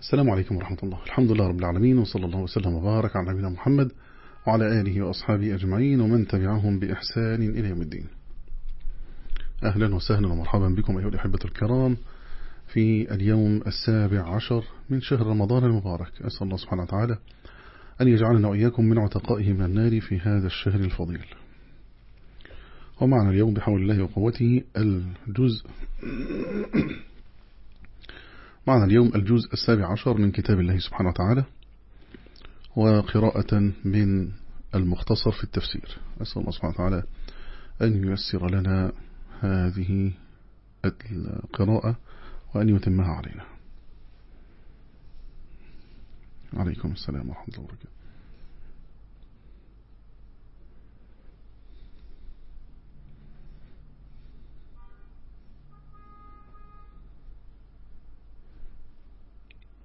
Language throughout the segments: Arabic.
السلام عليكم ورحمة الله. الحمد لله رب العالمين وصلى الله وسلم وبارك على نبينا محمد وعلى آله وأصحابه أجمعين ومن تبعهم بإحسان إلى يوم الدين. أهلا وسهلا ومرحبا بكم أيها الأحبة الكرام في اليوم السابع عشر من شهر رمضان المبارك. أسأل الله سبحانه وتعالى أن يجعلنا وإياكم من عتقائه من النار في هذا الشهر الفضيل. ومعنا اليوم بحول الله وقوته الجزء معنا اليوم الجزء السابع عشر من كتاب الله سبحانه وتعالى وقراءة من المختصر في التفسير. أسأل الله سبحانه وتعالى أن ييسر لنا هذه القراءة وأن يتمها علينا. عليكم السلام ورحمة الله وبركاته.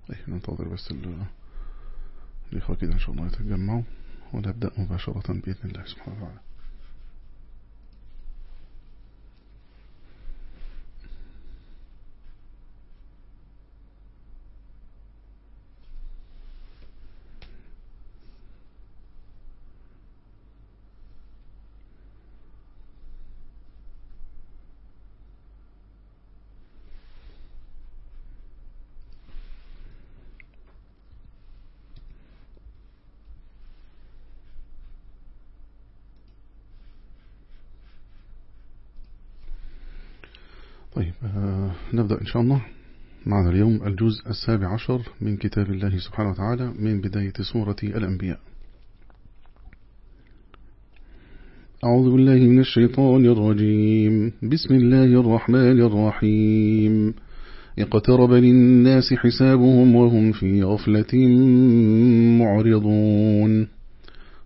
طيب ننتظر بس الإخوة كده إن شاء الله يتجمعوا ونبدأ مباشرة بإذن الله سبحانه وتعالى طيب آه نبدأ إن شاء الله معنا اليوم الجزء السابع عشر من كتاب الله سبحانه وتعالى من بداية سورة الأنبياء. أعوذ بالله من الشيطان الرجيم. بسم الله الرحمن الرحيم. اقترب للناس حسابهم وهم في غفلة معرضون.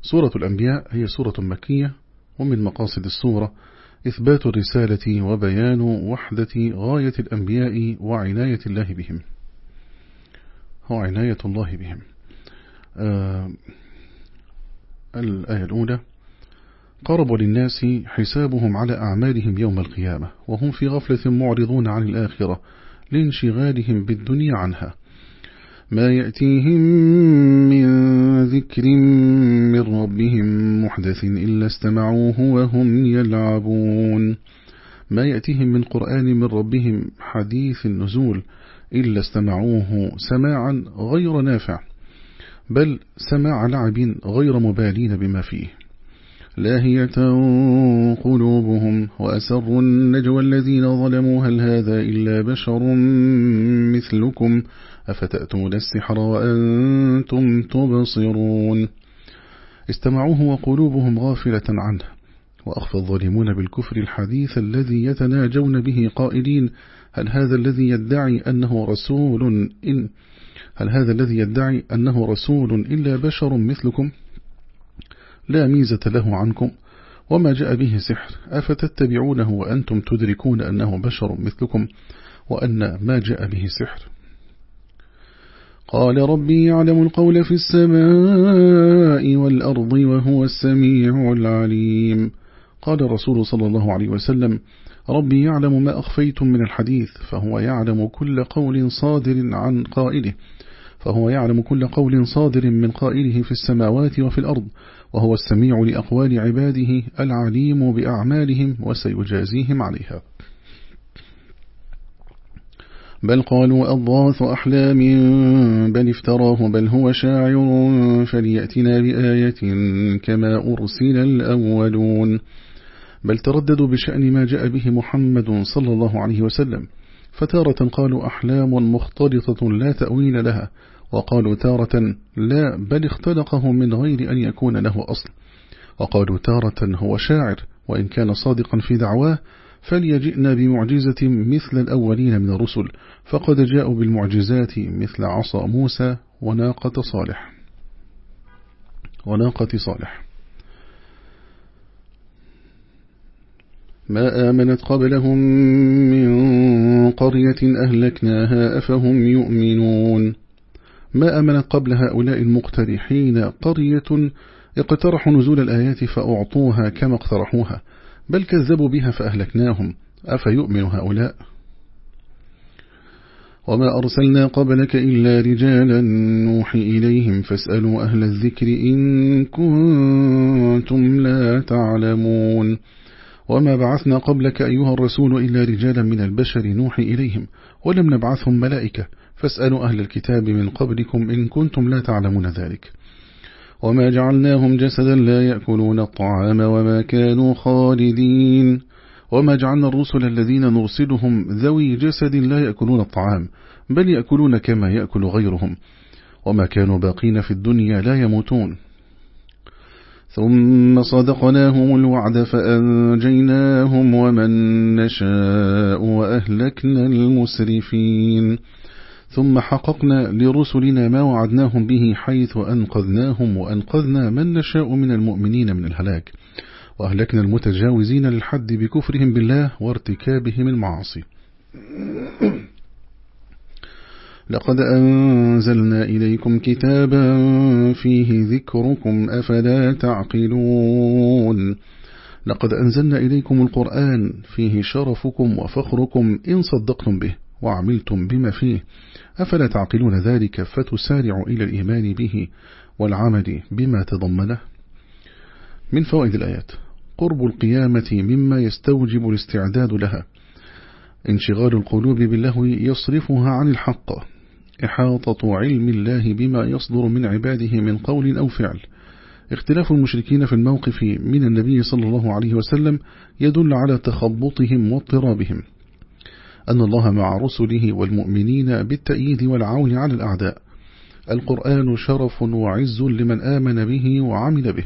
سورة الأنبياء هي سورة مكية ومن مقاصد السورة إثبات الرسالة وبيان وحدة غاية الأنبياء وعناية الله بهم. وعناية الله بهم. آه الآية الأولى. قرب للناس حسابهم على أعمالهم يوم القيامة وهم في غفلة معرضون عن الآخرة لانشغالهم بالدنيا عنها. ما يأتيهم من ذكر من ربهم محدث إلا استمعوه وهم يلعبون. ما يأتيهم من قرآن من ربهم حديث النزول إلا استمعوه سماعا غير نافع بل سماع لعب غير مبالين بما فيه. لاهية قلوبهم وأسروا النجوى الذين ظلموا هل هذا إلا بشر مثلكم؟ أفتأتون السحر وأنتم تبصرون؟ استمعوه وقلوبهم غافلة عنه وأخفى الظالمون بالكفر الحديث الذي يتناجون به قائلين هل هذا الذي يدعي أنه رسول إن هل هذا الذي يدعي أنه رسول إلا بشر مثلكم؟ لا ميزة له عنكم وما جاء به سحر أفتتبعونه وأنتم تدركون أنه بشر مثلكم وأن ما جاء به سحر. قال ربي يعلم القول في السماء والأرض وهو السميع العليم. قال الرسول صلى الله عليه وسلم ربي يعلم ما أخفيتم من الحديث فهو يعلم كل قول صادر عن قائله فهو يعلم كل قول صادر من قائله في السماوات وفي الأرض وهو السميع لأقوال عباده العليم بأعمالهم وسيجازيهم عليها. بل قالوا أضاث أحلام بل افتراه بل هو شاعر فليأتنا بآية كما أرسل الأولون. بل ترددوا بشأن ما جاء به محمد صلى الله عليه وسلم. فتارة قالوا أحلام مختلطة لا تأويل لها وقالوا تارة لا بل اختلقه من غير أن يكون له أصل. وقالوا تارة هو شاعر وإن كان صادقا في دعواه فليجئنا بمعجزة مثل الأولين من الرسل فقد جاءوا بالمعجزات مثل عصا موسى وناقة صالح. وناقة صالح. ما آمنت قبلهم من قرية أهلكناها أفهم يؤمنون. ما أمنت قبل هؤلاء المقترحين قرية اقترحوا نزول الآيات فأعطوها كما اقترحوها. بل كذبوا بها فأهلكناهم. أفيؤمن هؤلاء؟ وما أرسلنا قبلك إلا رجالا نوحي إليهم فاسألوا أهل الذكر إن كنتم لا تعلمون. وما بعثنا قبلك أيها الرسول إلا رجالا من البشر نوحي إليهم ولم نبعثهم ملائكة. فاسألوا أهل الكتاب من قبلكم إن كنتم لا تعلمون ذلك. وما جعلناهم جسدا لا يأكلون الطعام وما كانوا خالدين. وما جعلنا الرسل الذين نرسلهم ذوي جسد لا يأكلون الطعام بل يأكلون كما يأكل غيرهم. وما كانوا باقين في الدنيا لا يموتون. ثم صدقناهم الوعد فأنجيناهم ومن نشاء وأهلكنا المسرفين. ثم حققنا لرسلنا ما وعدناهم به حيث أنقذناهم وأنقذنا من نشاء من المؤمنين من الهلاك. وأهلكنا المتجاوزين للحد بكفرهم بالله وارتكابهم المعاصي. لقد أنزلنا إليكم كتابا فيه ذكركم أفلا تعقلون. لقد أنزلنا إليكم القرآن فيه شرفكم وفخركم إن صدقتم به. وعملتم بما فيه. أفلا تعقلون ذلك فتسارعوا إلى الإيمان به والعمل بما تضمنه؟ من فوائد الآيات. قرب القيامة مما يستوجب الاستعداد لها. انشغال القلوب باللهو يصرفها عن الحق. إحاطة علم الله بما يصدر من عباده من قول أو فعل. اختلاف المشركين في الموقف من النبي صلى الله عليه وسلم يدل على تخبطهم واضطرابهم. أن الله مع رسله والمؤمنين بالتأييد والعون على الأعداء. القرآن شرف وعز لمن آمن به وعمل به.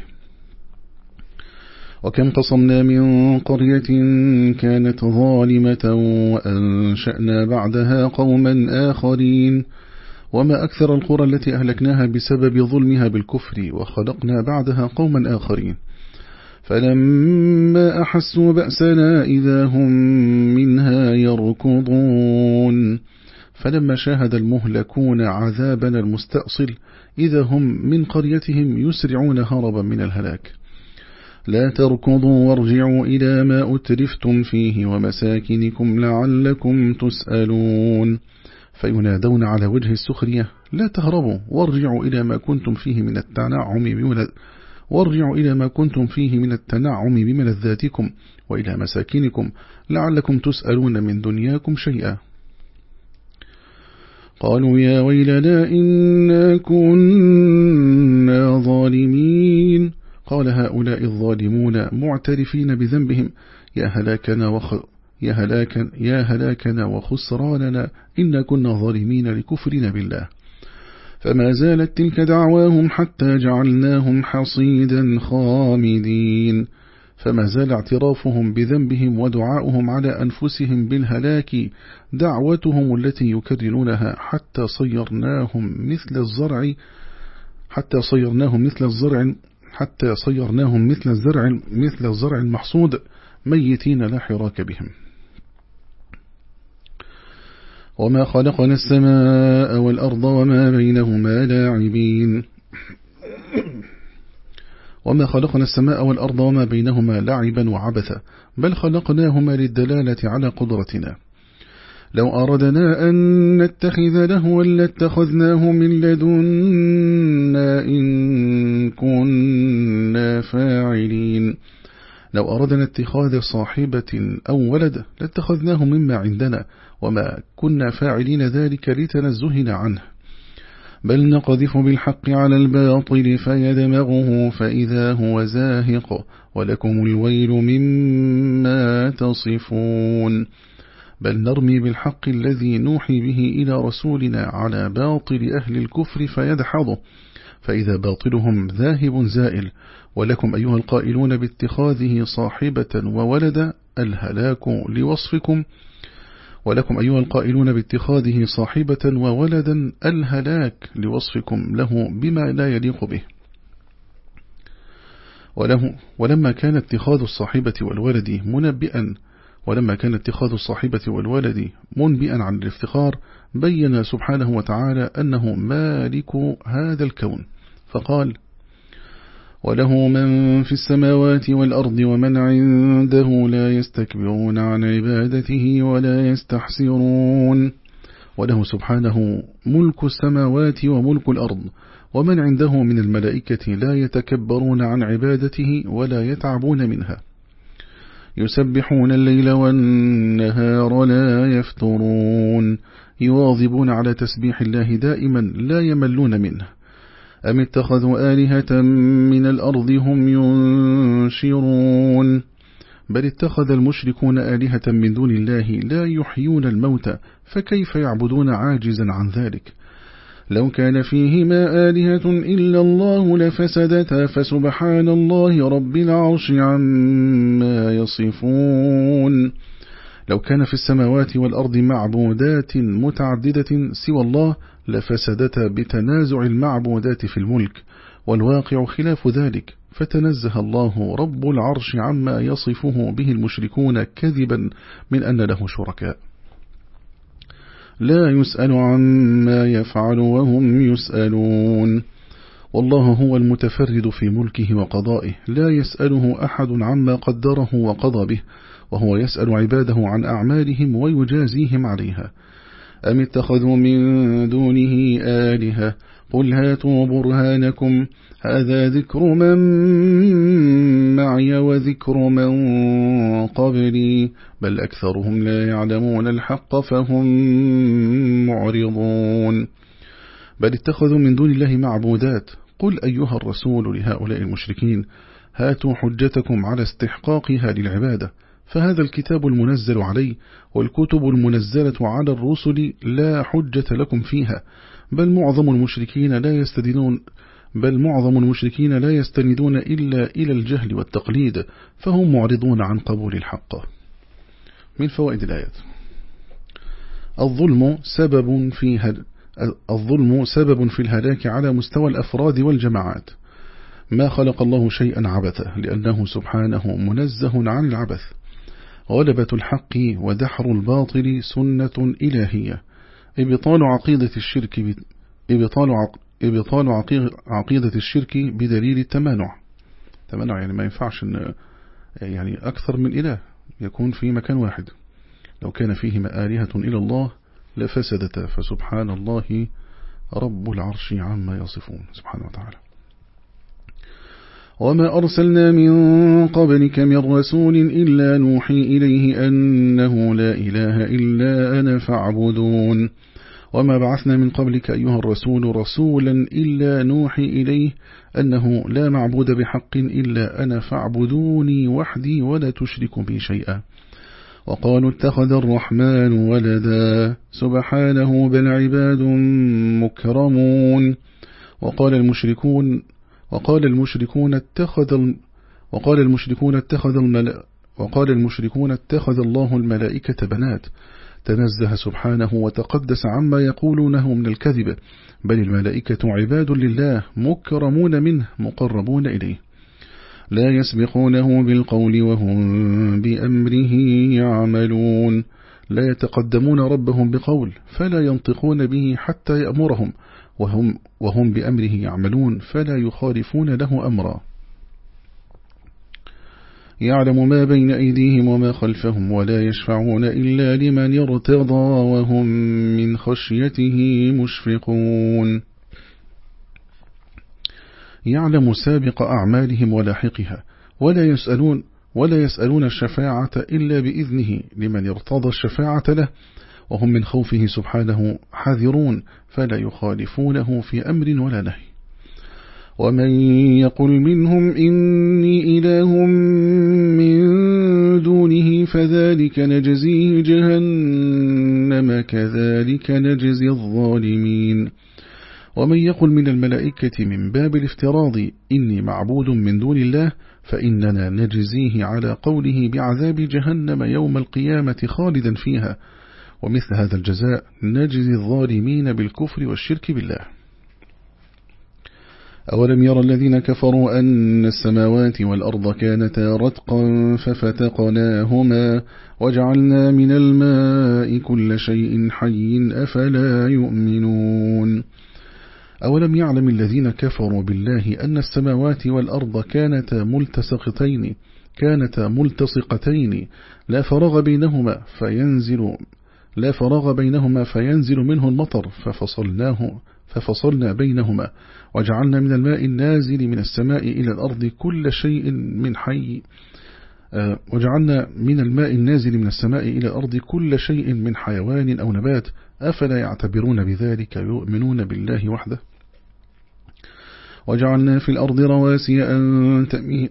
وكم قصمنا من قرية كانت ظالمة وأنشأنا بعدها قوما آخرين. وما أكثر القرى التي أهلكناها بسبب ظلمها بالكفر وخلقنا بعدها قوما آخرين. فلما أحسوا بأسنا إذا هم منها يركضون. فلما شاهد المهلكون عذابنا المستأصل إذا هم من قريتهم يسرعون هربا من الهلاك. لا تركضوا وارجعوا إلى ما أترفتم فيه ومساكنكم لعلكم تسألون. فينادون على وجه السخرية لا تهربوا وارجعوا إلى ما كنتم فيه من التنعم وارجعوا إلى ما كنتم فيه من التنعم بملذاتكم وإلى مساكنكم لعلكم تسألون من دنياكم شيئا. قالوا يا ويلنا إنا كنا ظالمين. قال هؤلاء الظالمون معترفين بذنبهم. يا هلاكنا وخ يا هلاكا يا هلاكنا وخسراننا. إنا كنا ظالمين لكفرنا بالله. فما زالت تلك دعواهم حتى جعلناهم حصيدا خامدين. فما زال اعترافهم بذنبهم ودعاؤهم على أنفسهم بالهلاك دعوتهم التي يكررونها حتى صيرناهم مثل الزرع حتى صيرناهم مثل الزرع حتى صيرناهم مثل الزرع مثل الزرع المحصود ميتين لا حراك بهم. وما خلقنا السماء والأرض وما بينهما لاعبين. وما خلقنا السماء والأرض وما بينهما لعبا وعبثا بل خلقناهما للدلالة على قدرتنا. لو أردنا أن نتخذ لهوا لاتخذناه من لدنا إن كنا فاعلين. لو أردنا اتخاذ صاحبة أو ولد لاتخذناه مما عندنا وما كنا فاعلين ذلك لتنزهنا عنه. بل نقذف بالحق على الباطل فيدمغه فإذا هو زاهق ولكم الويل مما تصفون. بل نرمي بالحق الذي نوحي به إلى رسولنا على باطل أهل الكفر فيدحضه. فإذا باطلهم ذاهب زائل ولكم أيها القائلون باتخاذه صاحبة وولد الهلاك لوصفكم ولكم أيها القائلون باتخاذه صاحبة وولدا الهلاك لوصفكم له بما لا يليق به. وله ولما كان اتخاذ الصاحبة والولد منبئا ولما كان اتخاذ الصاحبة والولد منبئا عن الافتخار بين سبحانه وتعالى أنه مالك هذا الكون. فقال وله من في السماوات والأرض ومن عنده لا يستكبرون عن عبادته ولا يستحسرون. وله سبحانه ملك السماوات وملك الأرض ومن عنده من الملائكة لا يتكبرون عن عبادته ولا يتعبون منها. يسبحون الليل والنهار لا يفترون يواظبون على تسبيح الله دائما لا يملون منه. أم اتخذوا آلهة من الأرض هم ينشرون؟ بل اتخذ المشركون آلهة من دون الله لا يحيون الموت فكيف يعبدون عاجزا عن ذلك؟ لو كان فيهما آلهة إلا الله لفسدتا فسبحان الله رب العرش عما يصفون. لو كان في السماوات والأرض معبودات متعددة سوى الله لفسدتا بتنازع المعبودات في الملك والواقع خلاف ذلك. فتنزه الله رب العرش عما يصفه به المشركون كذبا من أن له شركاء. لا يسأل عما يفعل وهم يسألون. والله هو المتفرد في ملكه وقضائه. لا يسأله أحد عما قدره وقضى به وهو يسأل عباده عن أعمالهم ويجازيهم عليها. أم اتخذوا من دونه آلهة؟ قل هاتوا برهانكم. هذا ذكر من معي وذكر من قبلي. بل أكثرهم لا يعلمون الحق فهم معرضون. بل اتخذوا من دون الله معبودات. قل أيها الرسول لهؤلاء المشركين هاتوا حجتكم على استحقاقها للعبادة. فهذا الكتاب المنزل علي والكتب المنزلة على الرسل لا حجة لكم فيها بل معظم المشركين لا يستدينون بل معظم المشركين لا يستندون إلا إلى الجهل والتقليد فهم معرضون عن قبول الحق. من فوائد الآيات. الظلم سبب في. الظلم سبب في الهلاك على مستوى الأفراد والجماعات. ما خلق الله شيئا عبثا لأنه سبحانه منزه عن العبث. غلبة الحق ودحر الباطل سنة إلهية. إبطال عقيدة الشرك إبطال إبطال عقيدة الشرك بدليل التمانع. تمانع يعني ما ينفعش إن يعني أكثر من إله يكون في مكان واحد. لو كان فيهما آلهة إلى الله لفسدتا فسبحان الله رب العرش عما يصفون. سبحانه وتعالى. وما أرسلنا من قبلك من رسول إلا نوحي إليه أنه لا إله إلا أنا فاعبدون وما بعثنا من قبلك أيها الرسول رسولا إلا نوحي إليه أنه لا معبود بحق إلا أنا فاعبدوني وحدي ولا تشركوا بي شيئا وقالوا اتخذ الرحمن ولدا سبحانه بل عباد مكرمون وقال المشركون وقال المشركون اتخذ وقال المشركون اتخذ وقال المشركون اتخذ الله الملائكة بنات. تنزه سبحانه وتقدس عما يقولونه من الكذب. بل الملائكة عباد لله مكرمون منه مقربون إليه. لا يسبقونه بالقول وهم بأمره يعملون. لا يتقدمون ربهم بقول فلا ينطقون به حتى يأمرهم. وهم, وهم بأمره يعملون فلا يخالفون له أمرا. يعلم ما بين أيديهم وما خلفهم ولا يشفعون إلا لمن ارتضى وهم من خشيته مشفقون. يعلم سابق أعمالهم ولاحقها ولا يسألون ولا يسألون الشفاعة إلا بإذنه لمن ارتضى الشفاعة له وهم من خوفه سبحانه حذرون فلا يخالفونه في أمر ولا نهي. ومن يقل منهم إني إله من دونه فذلك نجزيه جهنم كذلك نجزي الظالمين. ومن يقل من الملائكة من باب الافتراض إني معبود من دون الله فإننا نجزيه على قوله بعذاب جهنم يوم القيامة خالدا فيها. ومثل هذا الجزاء نجزي الظالمين بالكفر والشرك بالله. أولم يرى الذين كفروا أن السماوات والأرض كانتا رتقا ففتقناهما وجعلنا من الماء كل شيء حي أفلا يؤمنون. أولم يعلم الذين كفروا بالله أن السماوات والأرض كانتا ملتصقتين كانتا ملتصقتين لا فرغ بينهما فينزل لا فراغ بينهما فينزل منه المطر ففصلناه ففصلنا بينهما وجعلنا من الماء النازل من السماء إلى الأرض كل شيء من حي. آه، وجعلنا من الماء النازل من السماء إلى الأرض كل شيء من حيوان أو نبات. أفلا يعتبرون بذلك يؤمنون بالله وحده؟ وجعلنا في الأرض رواسي أن تميد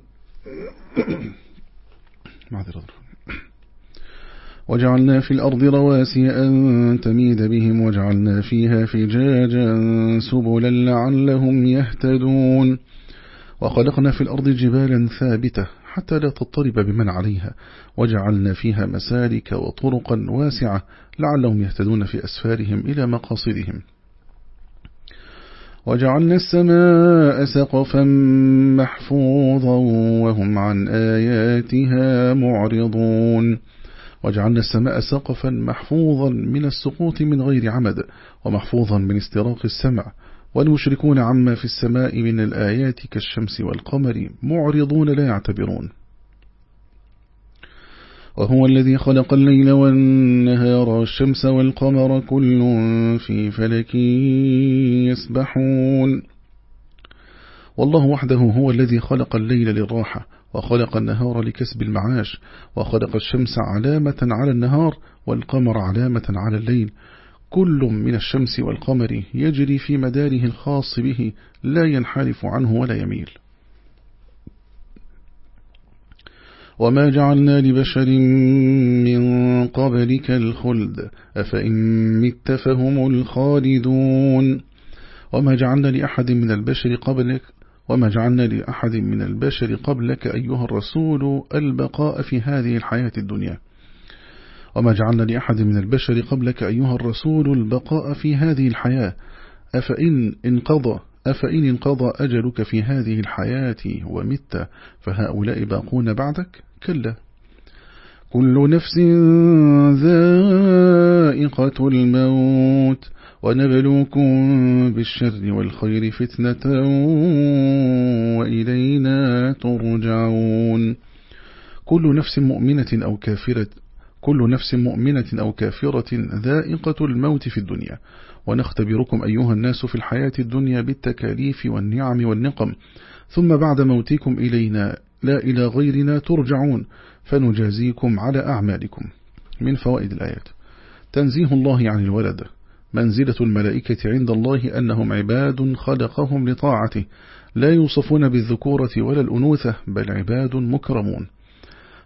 وجعلنا في الأرض رواسي أن تميد بهم وجعلنا فيها فجاجا سبلا لعلهم يهتدون. وخلقنا في الأرض جبالا ثابتة حتى لا تضطرب بمن عليها. وجعلنا فيها مسالك وطرقا واسعة لعلهم يهتدون في أسفارهم إلى مقاصدهم. وجعلنا السماء سقفا محفوظا وهم عن آياتها معرضون. وجعلنا السماء سقفا محفوظا من السقوط من غير عمد ومحفوظا من استراق السمع. والمشركون عما في السماء من الآيات كالشمس والقمر معرضون لا يعتبرون. وهو الذي خلق الليل والنهار والشمس والقمر كل في فلك يسبحون. والله وحده هو الذي خلق الليل للراحة وخلق النهار لكسب المعاش وخلق الشمس علامة على النهار والقمر علامة على الليل. كل من الشمس والقمر يجري في مداره الخاص به لا ينحرف عنه ولا يميل. وما جعلنا لبشر من قبلك الخلد أفإن مت فهم الخالدون. وما جعلنا لأحد من البشر قبلك وما جعلنا لأحد من البشر قبلك أيها الرسول البقاء في هذه الحياة الدنيا. وما جعلنا لأحد من البشر قبلك أيها الرسول البقاء في هذه الحياة. أفإن انقضى أفإن انقضى أجلك في هذه الحياة ومت فهؤلاء باقون بعدك؟ كلا. كل نفس ذائقة الموت ونبلوكم بالشر والخير فتنة وإلينا ترجعون. كل نفس مؤمنة أو كافرة كل نفس مؤمنة أو كافرة ذائقة الموت في الدنيا. ونختبركم أيها الناس في الحياة الدنيا بالتكاليف والنعم والنقم. ثم بعد موتكم إلينا لا إلى غيرنا ترجعون. فنجازيكم على أعمالكم من فوائد الآيات. تنزيه الله عن الولد. منزلة الملائكة عند الله أنهم عباد خلقهم لطاعته. لا يوصفون بالذكورة ولا الأنوثة بل عباد مكرمون.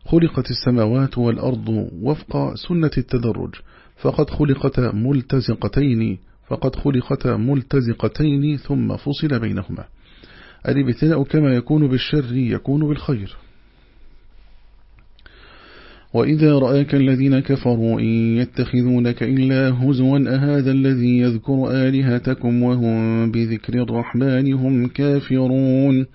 خلقت السماوات والأرض وفق سنة التدرج. فقد خلقت ملتزقتين فقد خلقت ملتزقتين ثم فصل بينهما. الابتلاء كما يكون بالشر يكون بالخير. وإذا رآك الذين كفروا إن يتخذونك إلا هزوا أهذا الذي يذكر آلهتكم وهم بذكر الرحمن هم كافرون.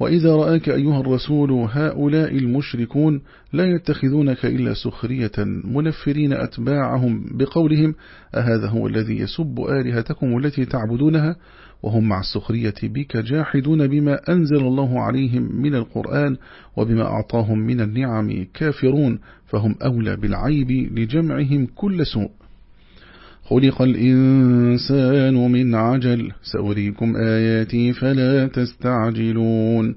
وإذا رآك أيها الرسول هؤلاء المشركون لا يتخذونك إلا سخرية منفرين أتباعهم بقولهم أهذا هو الذي يسب آلهتكم التي تعبدونها وهم مع السخرية بك جاحدون بما أنزل الله عليهم من القرآن وبما أعطاهم من النعم كافرون فهم أولى بالعيب لجمعهم كل سوء. خلق الإنسان من عجل سأريكم آياتي فلا تستعجلون.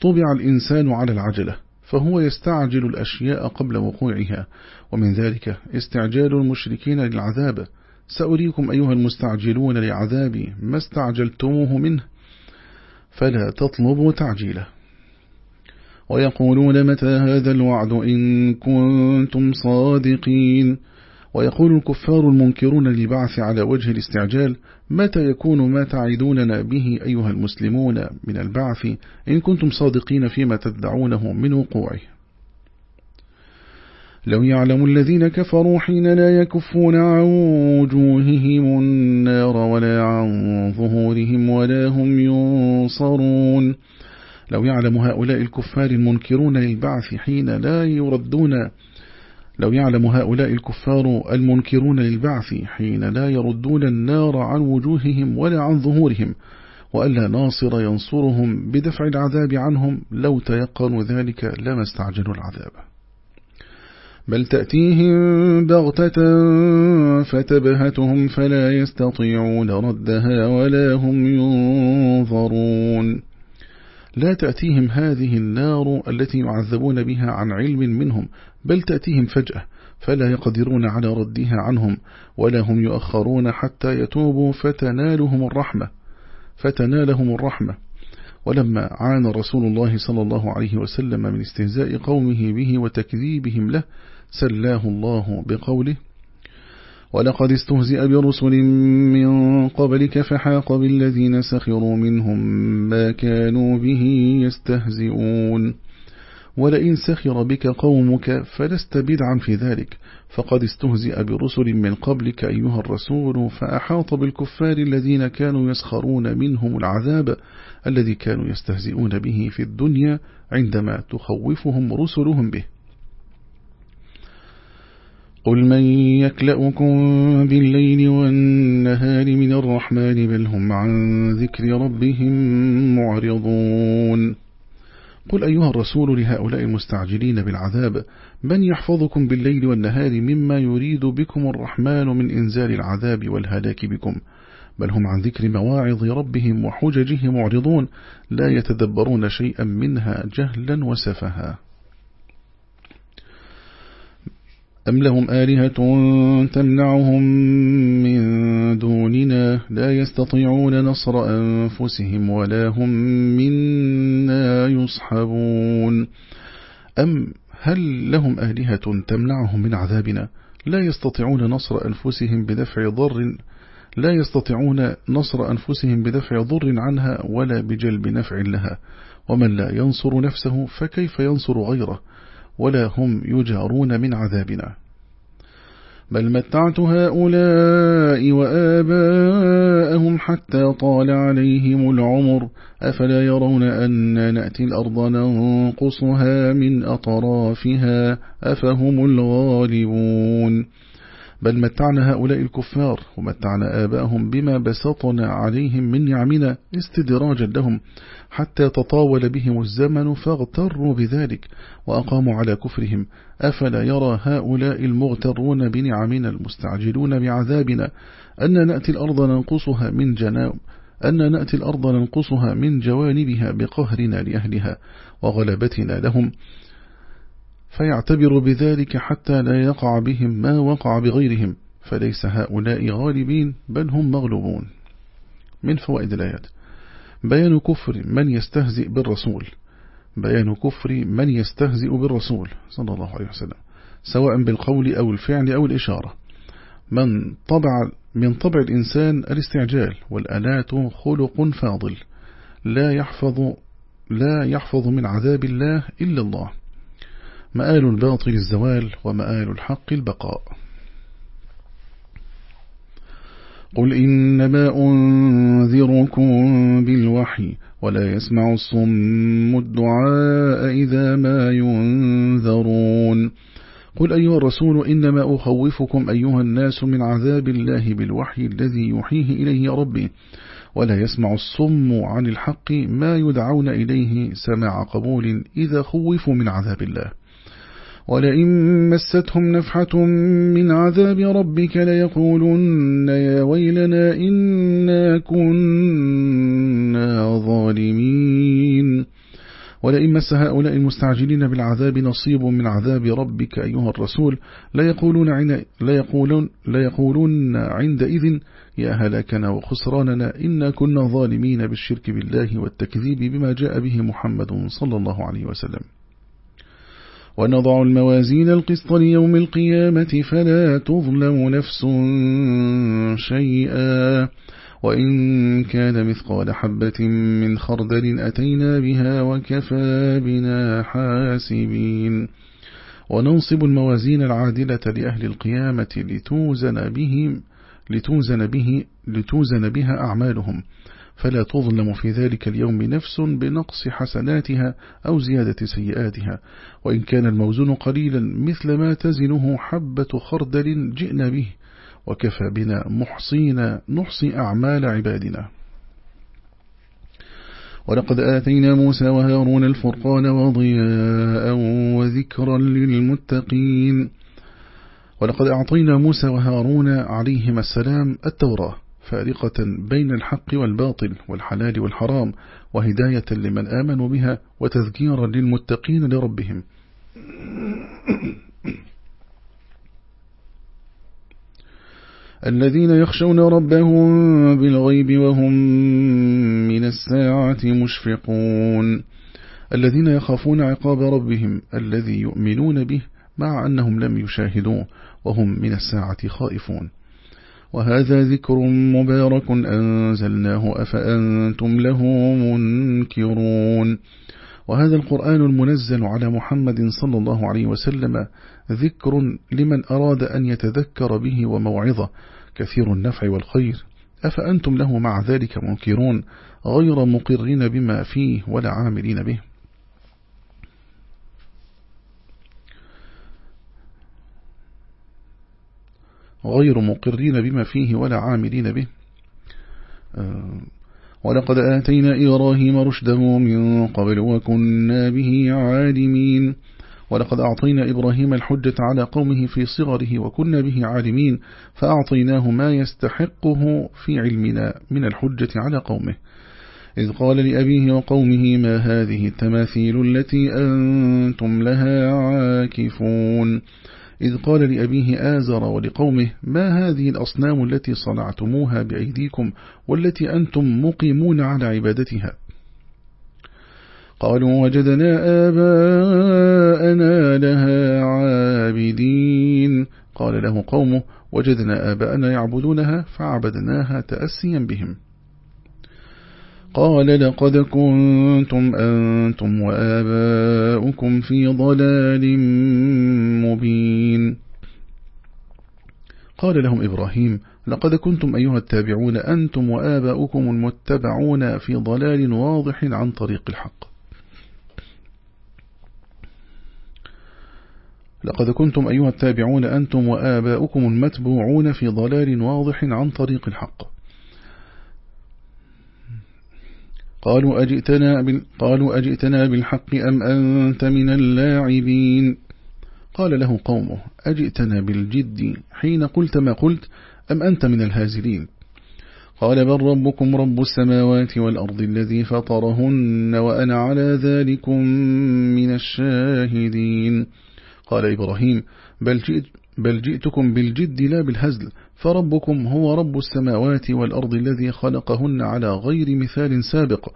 طبع الإنسان على العجلة فهو يستعجل الأشياء قبل وقوعها ومن ذلك استعجال المشركين للعذاب. سأريكم أيها المستعجلون لعذابي ما استعجلتموه منه فلا تطلبوا تعجيله. ويقولون متى هذا الوعد إن كنتم صادقين؟ ويقول الكفار المنكرون للبعث على وجه الاستعجال متى يكون ما تعدوننا به أيها المسلمون من البعث إن كنتم صادقين فيما تدعونه من وقوعه؟ لو يعلم الذين كفروا حين لا يكفون عن وجوههم النار ولا عن ظهورهم ولا هم ينصرون. لو يعلم هؤلاء الكفار المنكرون للبعث حين لا يردون. لو يعلم هؤلاء الكفار المنكرون للبعث حين لا يردون النار عن وجوههم ولا عن ظهورهم وألا ناصر ينصرهم بدفع العذاب عنهم لو تيقنوا ذلك لما استعجلوا العذاب. بل تأتيهم بغتة فتبهتهم فلا يستطيعون ردها ولا هم ينظرون. لا تأتيهم هذه النار التي يعذبون بها عن علم منهم بل تأتيهم فجأة فلا يقدرون على ردها عنهم ولا هم يؤخرون حتى يتوبوا فتنالهم الرحمة فتنالهم الرحمة. ولما عانى رسول الله صلى الله عليه وسلم من استهزاء قومه به وتكذيبهم له سلاه الله بقوله ولقد استهزئ برسل من قبلك فحاق بالذين سخروا منهم ما كانوا به يستهزئون. ولئن سخر بك قومك فلست بدعا في ذلك. فقد استهزئ برسل من قبلك أيها الرسول فأحاط بالكفار الذين كانوا يسخرون منهم العذاب الذي كانوا يستهزئون به في الدنيا عندما تخوفهم رسلهم به. قل من يكلأكم بالليل والنهار من الرحمن بل هم عن ذكر ربهم معرضون. قل أيها الرسول لهؤلاء المستعجلين بالعذاب من يحفظكم بالليل والنهار مما يريد بكم الرحمن من إنزال العذاب والهلاك بكم؟ بل هم عن ذكر مواعظ ربهم وحججه معرضون لا يتدبرون شيئا منها جهلا وسفها. أم لهم آلهة تمنعهم من دوننا لا يستطيعون نصر أنفسهم ولا هم منا يصحبون. أم هل لهم آلهة تمنعهم من عذابنا لا يستطيعون نصر أنفسهم بدفع ضر لا يستطيعون نصر أنفسهم بدفع ضر عنها ولا بجلب نفع لها ومن لا ينصر نفسه فكيف ينصر غيره ولا هم يجارون من عذابنا. بل متعت هؤلاء وآباءهم حتى طال عليهم العمر. أفلا يرون أن نأتي الأرض ننقصها من أطرافها؟ أفهم الغالبون. بل متعنا هؤلاء الكفار ومتعنا آباءهم بما بسطنا عليهم من نعمنا استدراجا لهم. حتى تطاول بهم الزمن فاغتروا بذلك وأقاموا على كفرهم. أفلا يرى هؤلاء المغترون بنعمنا المستعجلون بعذابنا؟ أن نأتي الأرض ننقصها من جناب أن نأتي الأرض ننقصها من جوانبها بقهرنا لأهلها وغلبتنا لهم. فيعتبر بذلك حتى لا يقع بهم ما وقع بغيرهم. فليس هؤلاء غالبين بل هم مغلوبون. من فوائد الآيات. بيان كفر من يستهزئ بالرسول. بيان كفر من يستهزئ بالرسول صلى الله عليه وسلم سواء بالقول أو الفعل أو الإشارة. من طبع من طبع الإنسان الاستعجال والأنات خلق فاضل. لا يحفظ لا يحفظ من عذاب الله إلا الله. مآل الباطل الزوال ومآل الحق البقاء. قل إنما أنذركم بالوحي ولا يسمع الصم الدعاء إذا ما ينذرون. قل أيها الرسول إنما أخوفكم أيها الناس من عذاب الله بالوحي الذي يحيه إليه ربي ولا يسمع الصم عن الحق ما يدعون إليه سماع قبول إذا خوفوا من عذاب الله. ولئن مستهم نفحة من عذاب ربك ليقولن يا ويلنا إنا كنا ظالمين. ولئن مس هؤلاء المستعجلين بالعذاب نصيب من عذاب ربك أيها الرسول لا يقولون, عن لا يقولون, لا يقولون عندئذ يا هلاكنا وخسراننا إنا كنا ظالمين بالشرك بالله والتكذيب بما جاء به محمد صلى الله عليه وسلم. ونضع الموازين القسط ليوم القيامة فلا تظلم نفس شيئا. وإن كان مثقال حبة من خردل أتينا بها وكفى بنا حاسبين. وننصب الموازين العادلة لأهل القيامة لتوزن بهم لتوزن به لتوزن بها أعمالهم. فلا تظلم في ذلك اليوم نفس بنقص حسناتها أو زيادة سيئاتها. وإن كان الموزن قليلا مثل ما تزنه حبة خردل جئنا به وكفى بنا محصين نحصي أعمال عبادنا. ولقد آتينا موسى وهارون الفرقان وضياء وذكرا للمتقين. ولقد أعطينا موسى وهارون عليهما السلام التوراة. فارقة بين الحق والباطل والحلال والحرام وهداية لمن آمنوا بها وتذكيرا للمتقين لربهم. الذين يخشون ربهم بالغيب وهم من الساعة مشفقون. الذين يخافون عقاب ربهم الذي يؤمنون به مع أنهم لم يشاهدوه وهم من الساعة خائفون. وهذا ذكر مبارك أنزلناه أفأنتم له منكرون. وهذا القرآن المنزل على محمد صلى الله عليه وسلم ذكر لمن أراد أن يتذكر به وموعظة كثير النفع والخير. أفأنتم له مع ذلك منكرون غير مقرين بما فيه ولا عاملين به. غير مقرين بما فيه ولا عاملين به. آه، ولقد آتينا إبراهيم رشده من قبل وكنا به عالمين. ولقد أعطينا إبراهيم الحجة على قومه في صغره وكنا به عالمين. فأعطيناه ما يستحقه في علمنا من الحجة على قومه. إذ قال لأبيه وقومه ما هذه التماثيل التي أنتم لها عاكفون. إذ قال لأبيه آزر ولقومه ما هذه الأصنام التي صنعتموها بأيديكم والتي أنتم مقيمون على عبادتها؟ قالوا وجدنا آباءنا لها عابدين. قال له قومه وجدنا آباءنا يعبدونها فعبدناها تأسيا بهم. قال لقد كنتم أنتم وآباؤكم في ضلال مبين. قال لهم إبراهيم لقد كنتم أيها التابعون أنتم وآباؤكم المتبعون في ضلال واضح عن طريق الحق. لقد كنتم أيها التابعون أنتم وآباؤكم المتبوعون في ضلال واضح عن طريق الحق. قالوا أجئتنا, بال... قالوا أجئتنا بالحق أم أنت من اللاعبين؟ قال له قومه أجئتنا بالجد حين قلت ما قلت أم أنت من الهازلين؟ قال بل ربكم رب السماوات والأرض الذي فطرهن وأنا على ذلكم من الشاهدين. قال إبراهيم بل, جئت بل جئتكم بالجد لا بالهزل فربكم هو رب السماوات والأرض الذي خلقهن على غير مثال سابق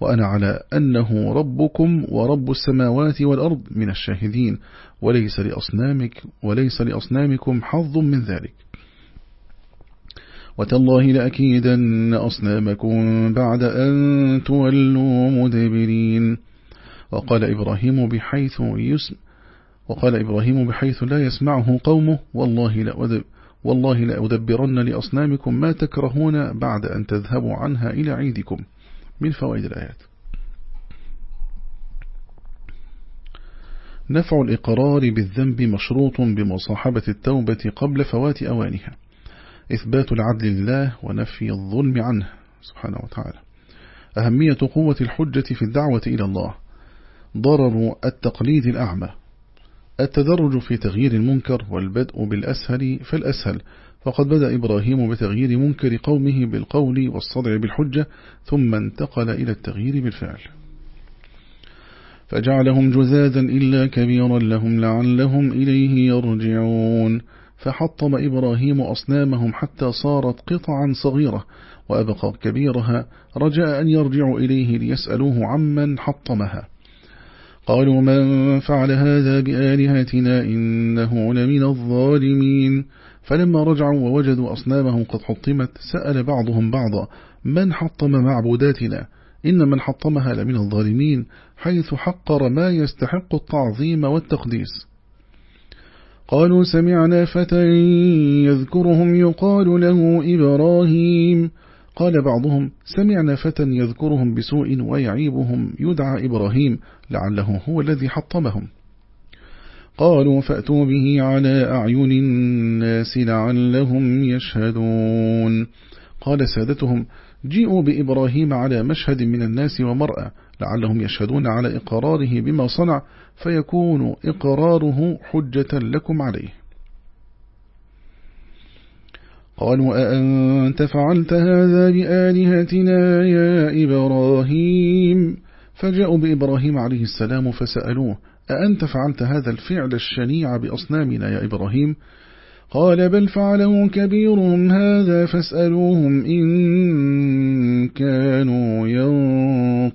وأنا على أنه ربكم ورب السماوات والأرض من الشاهدين وليس لأصنامك وليس لأصنامكم حظ من ذلك. وتالله لأكيدن أصنامكم بعد أن تولوا مدبرين. وقال إبراهيم بحيث يسمع وقال إبراهيم بحيث لا يسمعه قومه والله لا والله لأدبرن لأصنامكم ما تكرهون بعد أن تذهبوا عنها إلى عيدكم. من فوائد الآيات. نفع الإقرار بالذنب مشروط بمصاحبة التوبة قبل فوات أوانها. إثبات العدل لله ونفي الظلم عنه سبحانه وتعالى. أهمية قوة الحجة في الدعوة إلى الله. ضرر التقليد الأعمى. التدرج في تغيير المنكر والبدء بالأسهل فالأسهل فقد بدأ إبراهيم بتغيير منكر قومه بالقول والصدع بالحجة ثم انتقل إلى التغيير بالفعل. فجعلهم جذاذا إلا كبيرا لهم لعلهم إليه يرجعون. فحطم إبراهيم أصنامهم حتى صارت قطعا صغيرة وأبقى كبيرها. رجاء أن يرجعوا إليه ليسألوه عمن حطمها. قالوا من فعل هذا بآلهتنا إنه لمن الظالمين. فلما رجعوا ووجدوا أصنامهم قد حطمت سأل بعضهم بعضا من حطم معبوداتنا؟ إن من حطمها لمن الظالمين حيث حقر ما يستحق التعظيم والتقديس. قالوا سمعنا فتى يذكرهم يقال له إبراهيم. قال بعضهم سمعنا فتى يذكرهم بسوء ويعيبهم يدعى إبراهيم لعله هو الذي حطمهم. قالوا فأتوا به على أعين الناس لعلهم يشهدون. قال سادتهم جيئوا بإبراهيم على مشهد من الناس ومرأة لعلهم يشهدون على إقراره بما صنع فيكون إقراره حجة لكم عليه. قالوا أأنت فعلت هذا بآلهتنا يا إبراهيم؟ فجاءوا بإبراهيم عليه السلام فسألوه أأنت فعلت هذا الفعل الشنيع بأصنامنا يا إبراهيم؟ قال بل فعله كبيرهم هذا فاسألوهم إن كانوا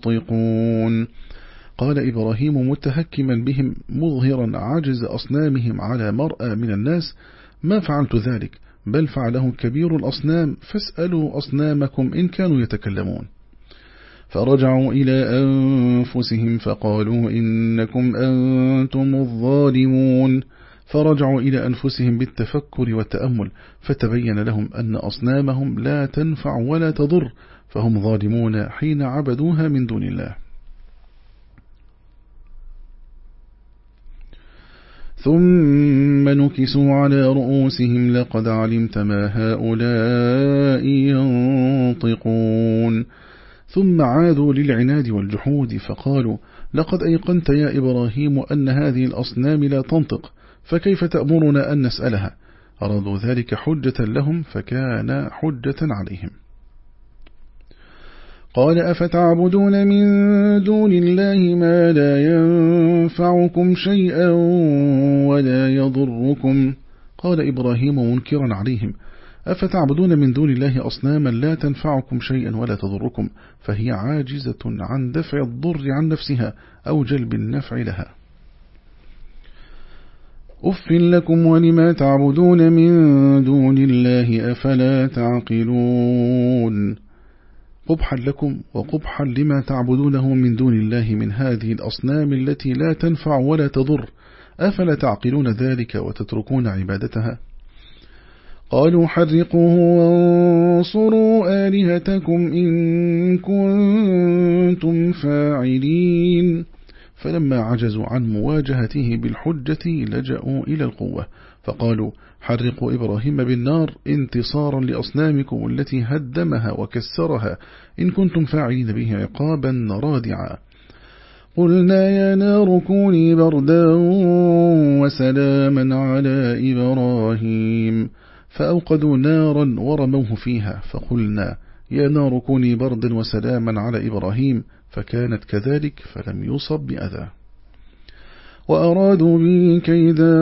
ينطقون. قال إبراهيم متهكما بهم مظهرا عجز أصنامهم على مرأى من الناس ما فعلت ذلك؟ بل فعله كبير الأصنام فاسألوا أصنامكم إن كانوا يتكلمون. فرجعوا إلى أنفسهم فقالوا إنكم أنتم الظالمون. فرجعوا إلى أنفسهم بالتفكر والتأمل فتبين لهم أن أصنامهم لا تنفع ولا تضر فهم ظالمون حين عبدوها من دون الله. ثم نكسوا على رؤوسهم لقد علمت ما هؤلاء ينطقون. ثم عادوا للعناد والجحود فقالوا لقد أيقنت يا إبراهيم أن هذه الأصنام لا تنطق فكيف تأمرنا أن نسألها؟ أرادوا ذلك حجة لهم فكان حجة عليهم. قال أفتعبدون من دون الله ما لا ينفعكم شيئا ولا يضركم؟ قال إبراهيم منكرا عليهم. أفتعبدون من دون الله أصناما لا تنفعكم شيئا ولا تضركم فهي عاجزة عن دفع الضر عن نفسها أو جلب النفع لها. أف لكم ولما تعبدون من دون الله أفلا تعقلون؟ قبحا لكم وقبحا لما تعبدونه من دون الله من هذه الأصنام التي لا تنفع ولا تضر. أفلا تعقلون ذلك وتتركون عبادتها؟ قالوا حرقوه وانصروا آلهتكم إن كنتم فاعلين. فلما عجزوا عن مواجهته بالحجة لجأوا إلى القوة. فقالوا حرقوا إبراهيم بالنار انتصارا لأصنامكم التي هدمها وكسرها. إن كنتم فاعلين به عقابا رادعا. قلنا يا نار كوني بردا وسلاما على إبراهيم. فأوقدوا نارا ورموه فيها. فقلنا يا نار كوني بردا وسلاما على إبراهيم. فكانت كذلك فلم يصب بأذى. وأرادوا به كيدا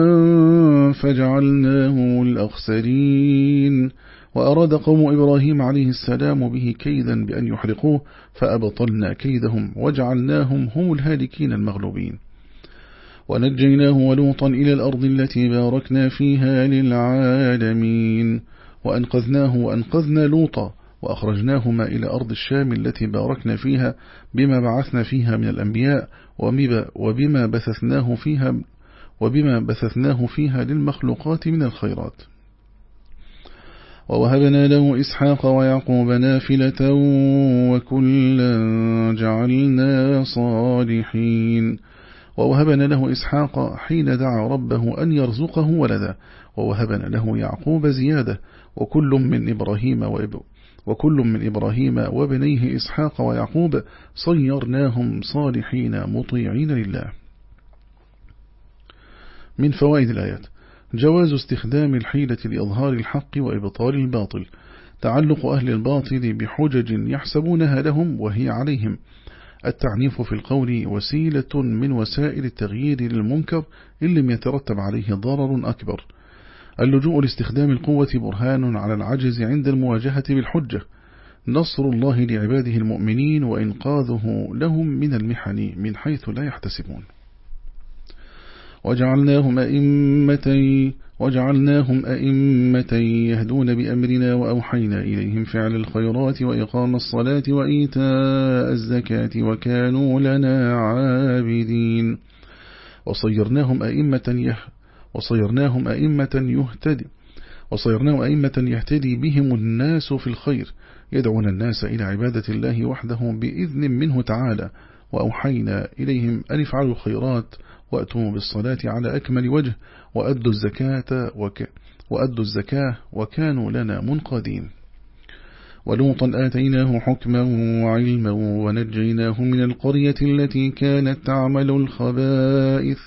فجعلناه الأخسرين. وأراد قوم إبراهيم عليه السلام به كيدا بأن يحرقوه فأبطلنا كيدهم وجعلناهم هم الهالكين المغلوبين. ونجيناه ولوطا إلى الأرض التي باركنا فيها للعالمين. وأنقذناه وأنقذنا لوطا وأخرجناهما إلى أرض الشام التي باركنا فيها بما بعثنا فيها من الأنبياء وبما بثثناه فيها وبما بثثناه فيها للمخلوقات من الخيرات. ووهبنا له إسحاق ويعقوب نافلة وكلا جعلنا صالحين. ووهبنا له إسحاق حين دعا ربه أن يرزقه ولدا ووهبنا له يعقوب زيادة. وكل من إبراهيم وكل من إبراهيم وبنيه إسحاق ويعقوب صيرناهم صالحين مطيعين لله. من فوائد الآيات. جواز استخدام الحيلة لإظهار الحق وإبطال الباطل. تعلق أهل الباطل بحجج يحسبونها لهم وهي عليهم. التعنيف في القول وسيلة من وسائل التغيير للمنكر إن لم يترتب عليه ضرر أكبر. اللجوء لاستخدام القوة برهان على العجز عند المواجهة بالحجة. نصر الله لعباده المؤمنين وإنقاذه لهم من المحن من حيث لا يحتسبون. وجعلناهم أئمة وجعلناهم أئمة يهدون بأمرنا وأوحينا إليهم فعل الخيرات وإقام الصلاة وإيتاء الزكاة وكانوا لنا عابدين. وصيرناهم أئمة وصيرناهم أئمة يهتدي وصيرناهم أئمة يهتدي بهم الناس في الخير يدعون الناس إلى عبادة الله وحده بإذن منه تعالى وأوحينا إليهم أن يفعلوا الخيرات وأتوا بالصلاة على أكمل وجه وأدوا الزكاة وك وأدوا الزكاة وكانوا لنا منقادين. ولوطا آتيناه حكما وعلما ونجيناه من القرية التي كانت تعمل الخبائث.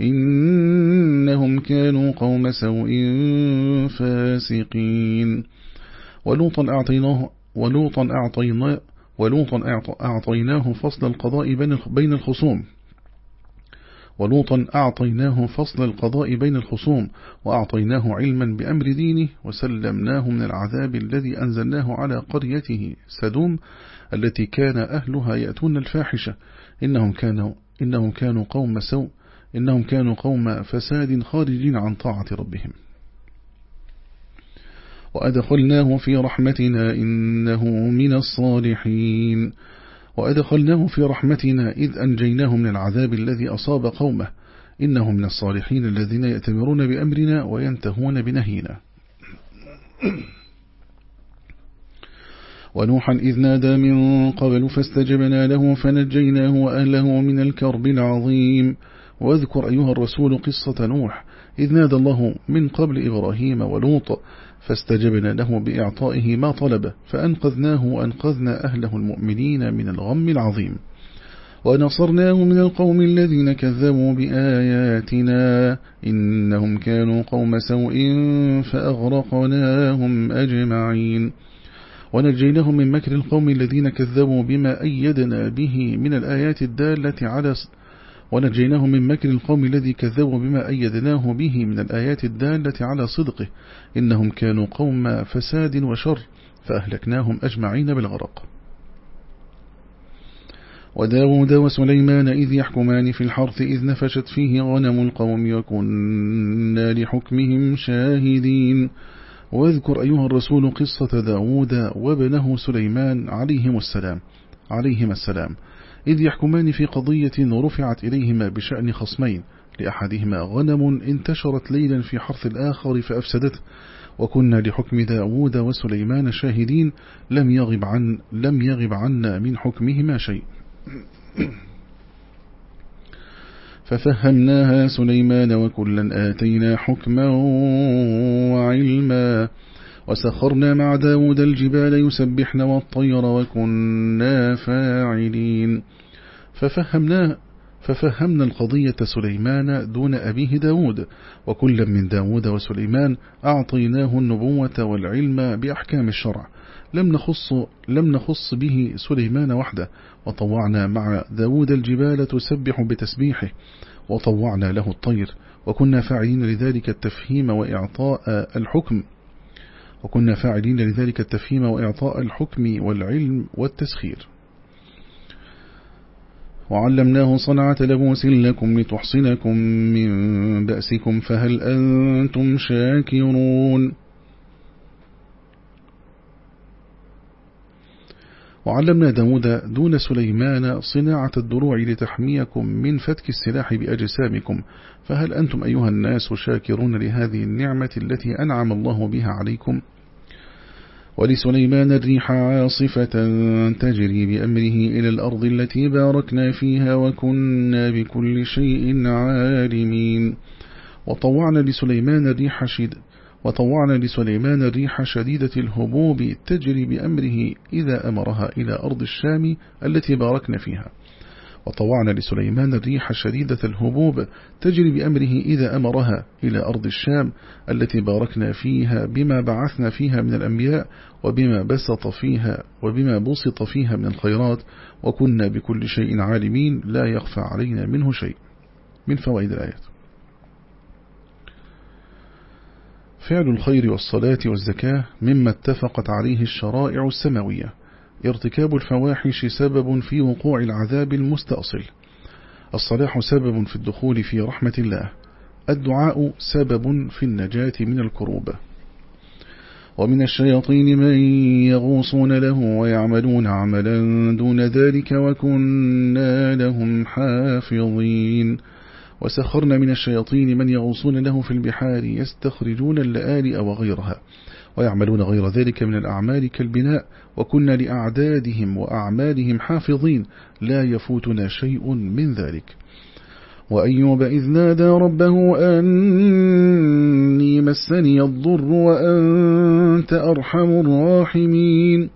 إنهم كانوا قوم سوء فاسقين. ولوطا أعطيناه ولوطا أعطيناه ولوطا أعطيناه فصل القضاء بين الخصوم. ولوطا أعطيناه فصل القضاء بين الخصوم وأعطيناه علما بأمر دينه وسلمناه من العذاب الذي أنزلناه على قريته سدوم التي كان أهلها يأتون الفاحشة. إنهم كانوا, إنهم كانوا قوم سوء إنهم كانوا قوم فساد خارجين عن طاعة ربهم. وأدخلناه في رحمتنا إنه من الصالحين. وأدخلناه في رحمتنا إذ أنجيناه من العذاب الذي أصاب قومه. إنه من الصالحين الذين يأتمرون بأمرنا وينتهون بنهينا. ونوحا إذ نادى من قبل فاستجبنا له فنجيناه وأهله من الكرب العظيم. واذكر أيها الرسول قصة نوح. إذ نادى الله من قبل إبراهيم ولوط فاستجبنا له بإعطائه ما طلب فأنقذناه وأنقذنا أهله المؤمنين من الغم العظيم. ونصرناه من القوم الذين كذبوا بآياتنا إنهم كانوا قوم سوء فأغرقناهم أجمعين. ونجيناهم من مكر القوم الذين كذبوا بما أيدنا به من الآيات الدالة على ونجيناهم من مكر القوم الذي كذبوا بما أيدناه به من الآيات الدالة على صدقه. إنهم كانوا قوم فساد وشر فأهلكناهم أجمعين بالغرق. وداود وسليمان إذ يحكمان في الحرث إذ نفشت فيه غنم القوم وكنا لحكمهم شاهدين. واذكر أيها الرسول قصة داود وابنه سليمان عليهم السلام. عليهما السلام. إذ يحكمان في قضية رفعت إليهما بشأن خصمين لأحدهما غنم انتشرت ليلا في حرث الآخر فأفسدته وكنا لحكم داود وسليمان شاهدين لم يغب, عن لم يغب عنا من حكمهما شيء. ففهمناها سليمان وكلا آتينا حكما وعلما. وسخرنا مع داود الجبال يسبحن والطير وكنا فاعلين. ففهمنا ففهمنا القضية سليمان دون أبيه داود وكلا من داود وسليمان أعطيناه النبوة والعلم بأحكام الشرع. لم نخص, لم نخص به سليمان وحده وطوعنا مع داود الجبال تسبح بتسبيحه وطوعنا له الطير وكنا فاعلين لذلك التفهيم وإعطاء الحكم. وكنا فاعلين لذلك التفهيم وإعطاء الحكم والعلم والتسخير. وعلمناه صنعة لبوس لكم لتحصنكم من بأسكم فهل أنتم شاكرون؟ وعلمنا داود دون سليمان صناعة الدروع لتحميكم من فتك السلاح بأجسامكم. فهل أنتم أيها الناس شاكرون لهذه النعمة التي أنعم الله بها عليكم؟ ولسليمان الريح عاصفة تجري بأمره إلى الأرض التي باركنا فيها وكنا بكل شيء عالمين. وطوعنا لسليمان الريح وطوعنا لسليمان الريح شديدة الهبوب تجري بأمره إذا أمرها إلى أرض الشام التي باركنا فيها. وطوعنا لسليمان الريح شديدة الهبوب تجري بأمره إذا أمرها إلى أرض الشام التي باركنا فيها بما بعثنا فيها من الأنبياء وبما بسط فيها وبما بسط فيها من الخيرات وكنا بكل شيء عالمين لا يخفى علينا منه شيء. من فوائد الآيات. فعل الخير والصلاة والزكاة مما اتفقت عليه الشرائع السماوية. ارتكاب الفواحش سبب في وقوع العذاب المستأصل. الصلاح سبب في الدخول في رحمة الله. الدعاء سبب في النجاة من الكروب. ومن الشياطين من يغوصون له ويعملون عملا دون ذلك وكنا لهم حافظين. وسخرنا من الشياطين من يغوصون له في البحار يستخرجون اللآل أو غيرها ويعملون غير ذلك من الأعمال كالبناء وكنا لأعدادهم وأعمالهم حافظين لا يفوتنا شيء من ذلك وأيوب إذ نادى ربه أني مسني الضر وأنت أرحم الراحمين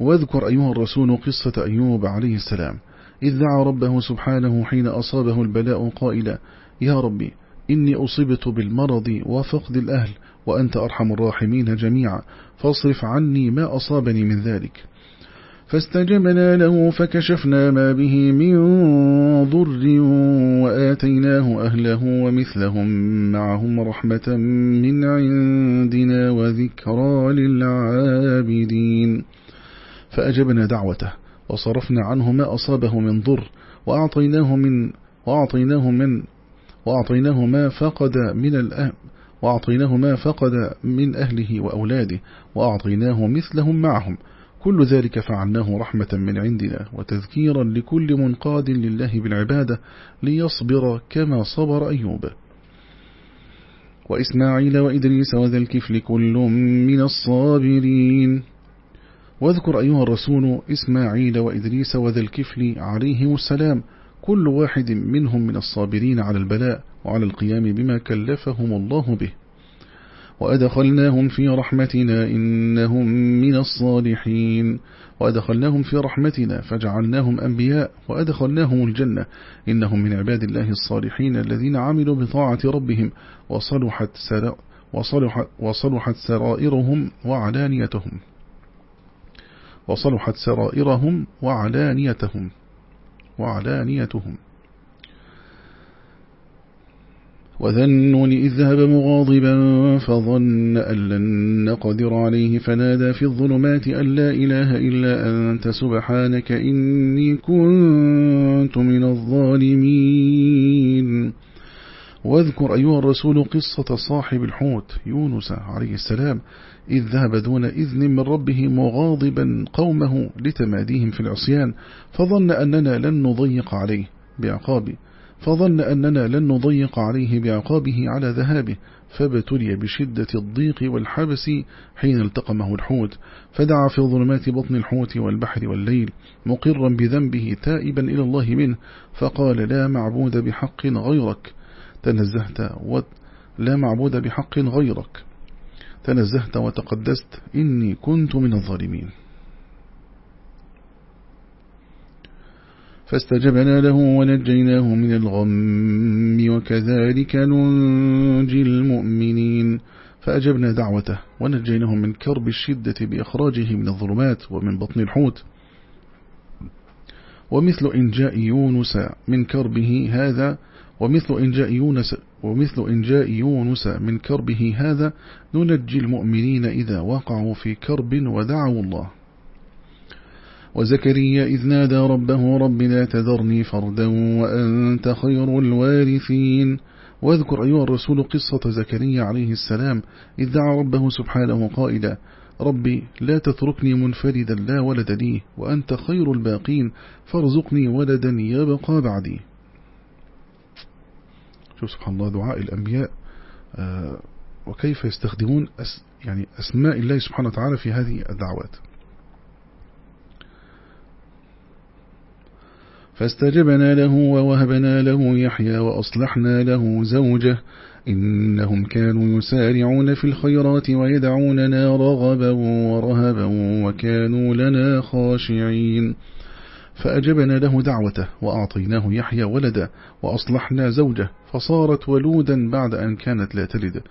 واذكر أيها الرسول قصة أيوب عليه السلام إذ دعا ربه سبحانه حين أصابه البلاء قائلا يا ربي إني أصبت بالمرض وفقد الأهل وأنت أرحم الراحمين جميعا فاصرف عني ما أصابني من ذلك. فاستجبنا له فكشفنا ما به من ضر وآتيناه أهله ومثلهم معهم رحمة من عندنا وذكرى للعابدين. فأجبنا دعوته. وصرفنا عنه ما أصابه من ضر وأعطيناه من وأعطيناه من وأعطيناه ما فقد من الأهل وأعطيناه ما فقد من أهله وأولاده وأعطيناه مثلهم معهم. كل ذلك فعلناه رحمة من عندنا وتذكيرا لكل منقاد لله بالعبادة ليصبر كما صبر أيوب. وإسماعيل وإدريس وذا الكفل كل من الصابرين. واذكر أيها الرسول إسماعيل وإدريس وذا الكفل عليهم السلام كل واحد منهم من الصابرين على البلاء وعلى القيام بما كلفهم الله به. وأدخلناهم في رحمتنا إنهم من الصالحين. وأدخلناهم في رحمتنا فجعلناهم أنبياء. وأدخلناهم الجنة إنهم من عباد الله الصالحين الذين عملوا بطاعة ربهم وصلحت, وصلحت سرائرهم وعلانيتهم. وصلحت سرائرهم وعلانيتهم وعلانيتهم. وذنون إذ ذهب مغاضبا فظن أن لن نقدر عليه فنادى في الظلمات أن لا إله إلا أنت سبحانك إني كنت من الظالمين. واذكر أيها الرسول قصة صاحب الحوت يونس عليه السلام إذ ذهب دون إذن من ربه مغاضبا قومه لتماديهم في العصيان فظن أننا لن نضيق عليه بعقابه فظن أننا لن نضيق عليه بعقابه على ذهابه فابتلي بشدة الضيق والحبس حين التقمه الحوت فدعا في ظلمات بطن الحوت والبحر والليل مقرا بذنبه تائبا إلى الله منه فقال لا معبود بحق غيرك تنزهت لا معبود بحق غيرك. تنزهت وتقدست إني كنت من الظالمين. فاستجبنا له ونجيناه من الغم وكذلك ننجي المؤمنين. فأجبنا دعوته ونجيناه من كرب الشدة بإخراجه من الظلمات ومن بطن الحوت. ومثل إنجاء يونس من كربه هذا ومثل إنجاء يونس ومثل إنجاء يونس من كربه هذا ننجي المؤمنين إذا وقعوا في كرب ودعوا الله. وزكريا إذ نادى ربه رب لا تذرني فردا وأنت خير الوارثين. واذكر أيها الرسول قصة زكريا عليه السلام إذ دعا ربه سبحانه قائلا ربي لا تتركني منفردا لا ولد لي وأنت خير الباقين فارزقني ولدا يبقى بعدي. شوف سبحان الله دعاء الأنبياء آه، وكيف يستخدمون يعني أسماء الله سبحانه وتعالى في هذه الدعوات. فاستجبنا له ووهبنا له يحيى وأصلحنا له زوجه إنهم كانوا يسارعون في الخيرات ويدعوننا رغبا ورهبا وكانوا لنا خاشعين. فأجبنا له دعوته وأعطيناه يحيى ولدا وأصلحنا زوجه فصارت ولودا بعد أن كانت لا تلد.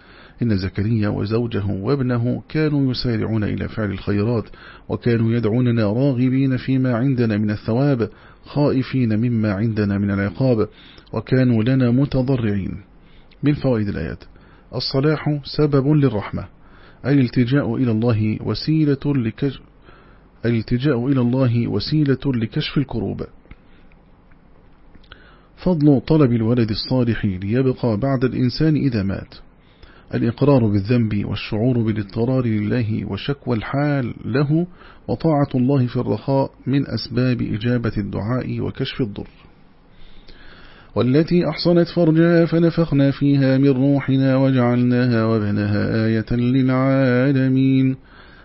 إن زكريا وزوجه وابنه كانوا يسارعون إلى فعل الخيرات وكانوا يدعوننا راغبين فيما عندنا من الثواب خائفين مما عندنا من العقاب وكانوا لنا متضرعين. من فوائد الآيات الصلاح سبب للرحمة أي الالتجاء إلى الله وسيلة لكشف الالتجاء إلى الله وسيلة لكشف الكروب. فضل طلب الولد الصالح ليبقى بعد الإنسان إذا مات. الإقرار بالذنب والشعور بالاضطرار لله وشكوى الحال له وطاعة الله في الرخاء من أسباب إجابة الدعاء وكشف الضر. والتي أحصنت فرجها فنفخنا فيها من روحنا وجعلناها وابنها آية للعالمين.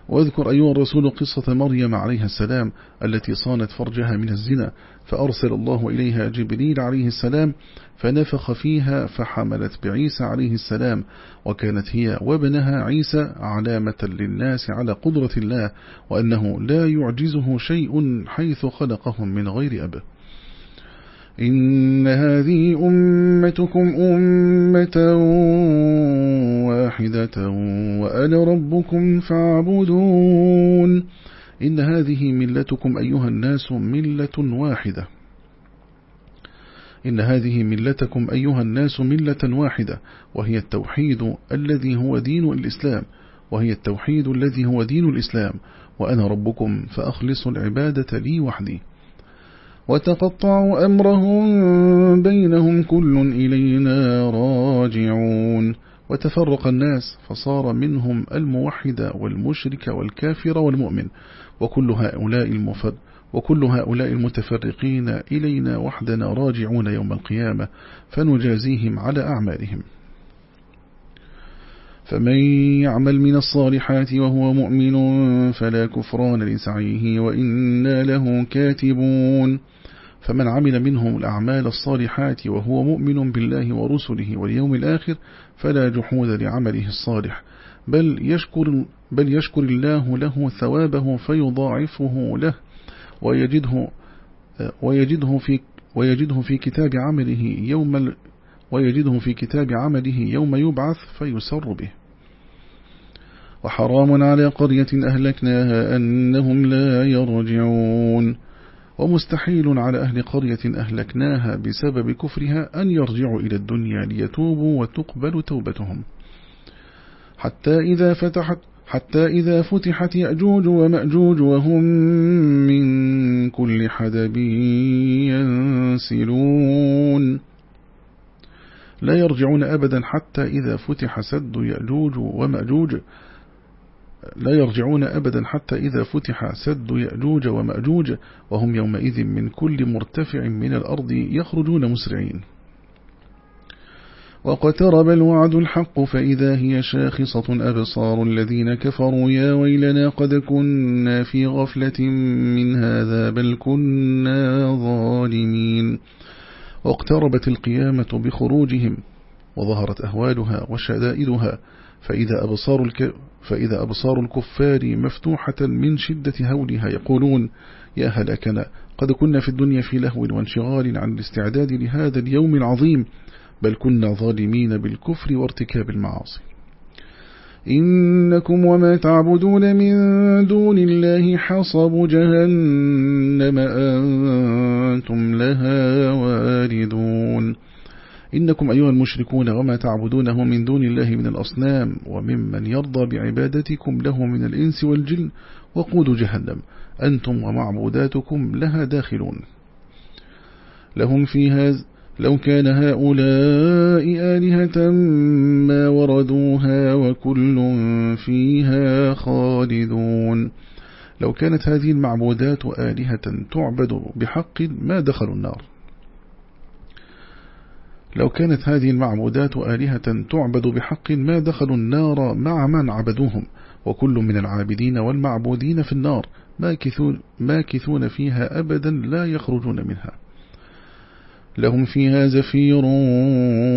واذكر أيها الرسول قصة مريم عليها السلام التي صانت فرجها من الزنا. فأرسل الله إليها جبريل عليه السلام فنفخ فيها فحملت بعيسى عليه السلام وكانت هي وابنها عيسى علامة للناس على قدرة الله وأنه لا يعجزه شيء حيث خلقهم من غير أب. إن هذه أمتكم أمة واحدة وأنا ربكم فاعبدون. إن هذه ملتكم أيها الناس ملة واحدة. إن هذه ملتكم أيها الناس ملة واحدة وهي التوحيد الذي هو دين الإسلام وهي التوحيد الذي هو دين الإسلام وأنا ربكم فأخلصوا العبادة لي وحدي. وتقطعوا أمرهم بينهم كل إلينا راجعون. وتفرق الناس فصار منهم الموحد والمشرك والكافر والمؤمن. وكل هؤلاء المفد وكل هؤلاء المتفرقين إلينا وحدنا راجعون يوم القيامة فنجازيهم على أعمالهم. فمن يعمل من الصالحات وهو مؤمن فلا كفران لسعيه وإنا له كاتبون. فمن عمل منهم الأعمال الصالحات وهو مؤمن بالله ورسله واليوم الآخر فلا جحود لعمله الصالح بل يشكر, بل يشكر الله له ثوابه فيضاعفه له ويجده, ويجده, في, ويجده في كتاب عمله يوم ويجده في كتاب عمله يوم يبعث فيسر به. وحرام على قرية أهلكناها أنهم لا يرجعون. ومستحيل على أهل قرية أهلكناها بسبب كفرها أن يرجعوا إلى الدنيا ليتوبوا وتقبل توبتهم. حتى إذا فتحت حتى إذا فتحت يأجوج ومأجوج وهم من كل حدب ينسلون. لا يرجعون أبدا حتى إذا فتح سد يأجوج ومأجوج لا يرجعون أبدا حتى إذا فتح سد يأجوج ومأجوج وهم يومئذ من كل مرتفع من الأرض يخرجون مسرعين. واقترب الوعد الحق فإذا هي شاخصة أبصار الذين كفروا يا ويلنا قد كنا في غفلة من هذا بل كنا ظالمين. واقتربت القيامة بخروجهم وظهرت أهوالها وشدائدها فإذا أبصار, الك... فإذا أبصار الكفار مفتوحة من شدة هولها يقولون يا هلاكنا قد كنا في الدنيا في لهو وانشغال عن الاستعداد لهذا اليوم العظيم بل كنا ظالمين بالكفر وارتكاب المعاصي. إنكم وما تعبدون من دون الله حصب جهنم أنتم لها واردون. إنكم أيها المشركون وما تعبدونه من دون الله من الأصنام وممن يرضى بعبادتكم له من الإنس والجن وقود جهنم. أنتم ومعبوداتكم لها داخلون. لهم فيها لو كان هؤلاء آلهة ما وردوها وكل فيها خالدون. لو كانت هذه المعبودات آلهة تعبد بحق ما دخلوا النار. لو كانت هذه المعبودات آلهة تعبد بحق ما دخلوا النار مع من عبدوهم وكل من العابدين والمعبودين في النار ماكثون, ماكثون فيها أبدا لا يخرجون منها. لهم فيها زفير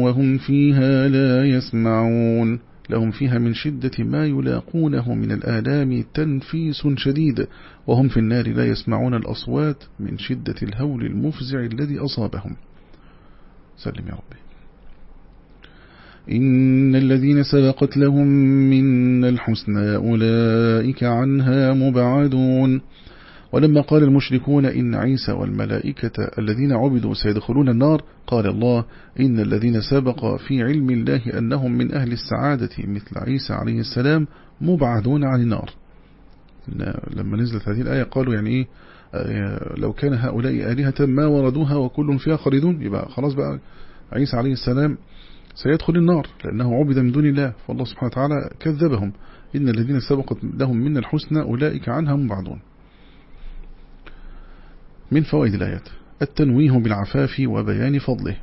وهم فيها لا يسمعون. لهم فيها من شدة ما يلاقونه من الآلام تنفيس شديد وهم في النار لا يسمعون الأصوات من شدة الهول المفزع الذي أصابهم. سلم يا ربي. إن الذين سبقت لهم من الحسنى أولئك عنها مبعدون. ولما قال المشركون إن عيسى والملائكة الذين عبدوا سيدخلون النار قال الله إن الذين سبق في علم الله أنهم من أهل السعادة مثل عيسى عليه السلام مبعدون عن النار. لما نزلت هذه الآية قالوا يعني إيه؟ لو كان هؤلاء آلهة ما وردوها وكل فيها خالدون يبقى خلاص بقى عيسى عليه السلام سيدخل النار لأنه عبد من دون الله فالله سبحانه وتعالى كذبهم. إن الذين سبقت لهم من الحسنى أولئك عنها مبعدون. من فوائد الآيات التنويه بالعفاف وبيان فضله.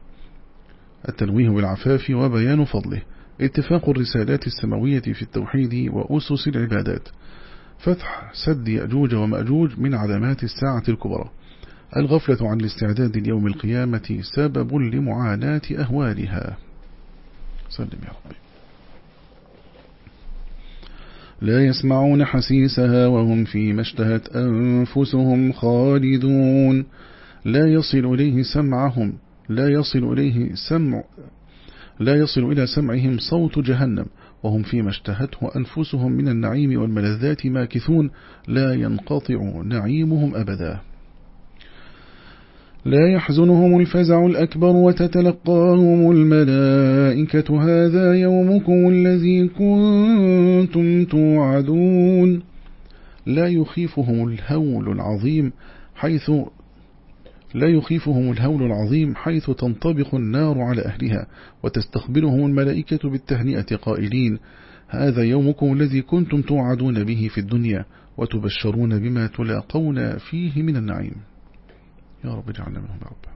التنويه بالعفاف وبيان فضله. اتفاق الرسالات السماوية في التوحيد وأسس العبادات. فتح سد يأجوج ومأجوج من علامات الساعة الكبرى. الغفلة عن الاستعداد ليوم القيامة سبب لمعاناة أهوالها. سلم يا ربي. لا يسمعون حسيسها وهم فيما اشتهت أنفسهم خالدون. لا يصل إليه سمعهم لا يصل إليه سمع لا يصل إلى سمعهم صوت جهنم. وهم فيما اشتهته أنفسهم من النعيم والملذات ماكثون لا ينقطع نعيمهم أبدا. لا يحزنهم الفزع الأكبر وتتلقاهم الملائكة. هذا يومكم الذي كنتم توعدون. لا يخيفهم الهول العظيم حيث لا يخيفهم الهول العظيم حيث تنطبق النار على أهلها وتستقبلهم الملائكة بالتهنئة قائلين هذا يومكم الذي كنتم توعدون به في الدنيا وتبشرون بما تلاقون فيه من النعيم. يا رب اجعلنا منهم رب.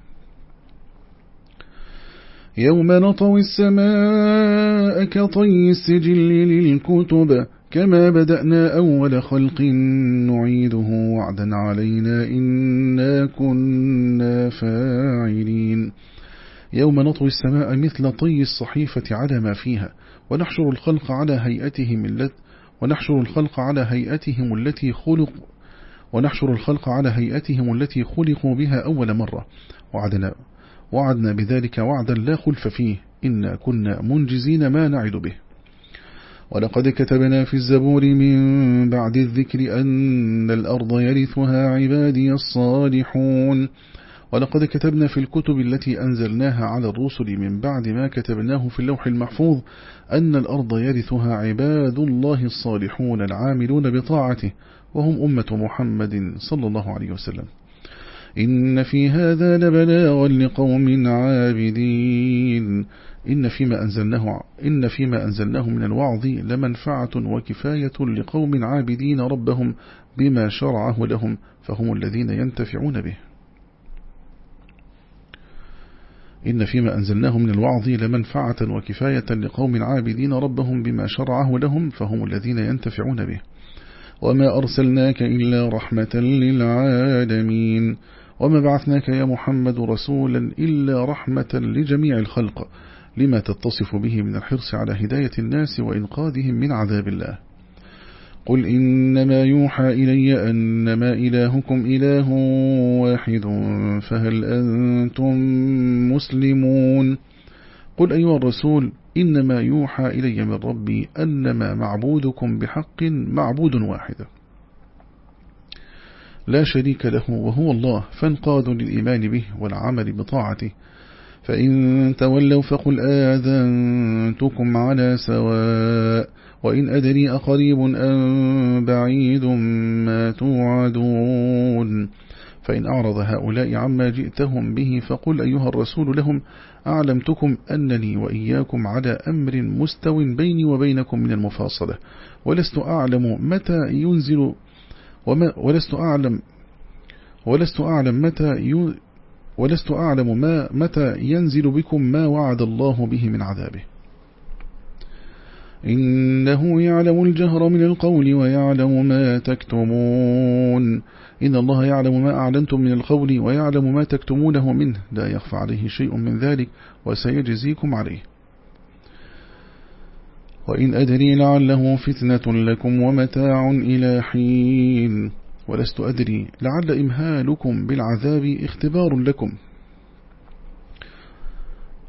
يوم نطوي السماء كطي السجل للكتب كما بدأنا أول خلق نعيده وعدا علينا إنا كنا فاعلين. يوم نطوي السماء مثل طي الصحيفة على ما فيها ونحشر الخلق على هيئتهم التي ونحشر الخلق على هيئتهم التي خلق ونحشر الخلق على هيئتهم التي خلقوا بها أول مرة. وعدنا وعدنا بذلك وعدا لا خلف فيه. إنا كنا منجزين ما نعد به. ولقد كتبنا في الزبور من بعد الذكر أن الأرض يرثها عبادي الصالحون. ولقد كتبنا في الكتب التي أنزلناها على الرسل من بعد ما كتبناه في اللوح المحفوظ أن الأرض يرثها عباد الله الصالحون العاملون بطاعته وهم أمة محمد صلى الله عليه وسلم. إن في هذا لبلاغا لقوم عابدين. إن فيما أنزلناه, إن فيما أنزلناه من الوعظ لمنفعة وكفاية لقوم عابدين ربهم بما شرعه لهم فهم الذين ينتفعون به. إن فيما أنزلناه من الوعظ لمنفعة وكفاية لقوم عابدين ربهم بما شرعه لهم فهم الذين ينتفعون به. وما أرسلناك إلا رحمة للعالمين. وما بعثناك يا محمد رسولا إلا رحمة لجميع الخلق لما تتصف به من الحرص على هداية الناس وإنقاذهم من عذاب الله. قل إنما يوحى إلي أنما إلهكم إله واحد فهل أنتم مسلمون؟ قل أيها الرسول إنما يوحى إلي من ربي أنما معبودكم بحق معبود واحد. لا شريك له وهو الله فانقادوا للإيمان به والعمل بطاعته. فإن تولوا فقل آذنتكم على سواء وإن أدري أقريب أم بعيد ما توعدون. فإن أعرض هؤلاء عما جئتهم به فقل أيها الرسول لهم أعلمتكم أنني وإياكم على أمر مستو بيني وبينكم من المفاصلة ولست أعلم متى ينزل ولست أعلم ولست أعلم متى ولست أعلم ما متى ينزل بكم ما وعد الله به من عذابه. إنه يعلم الجهر من القول ويعلم ما تكتمون. إن الله يعلم ما أعلنتم من القول ويعلم ما تكتمونه منه. لا يخفى عليه شيء من ذلك وسيجزيكم عليه. وإن أدري لعله فتنة لكم ومتاع إلى حين. ولست أدري لعل إمهالكم بالعذاب اختبار لكم.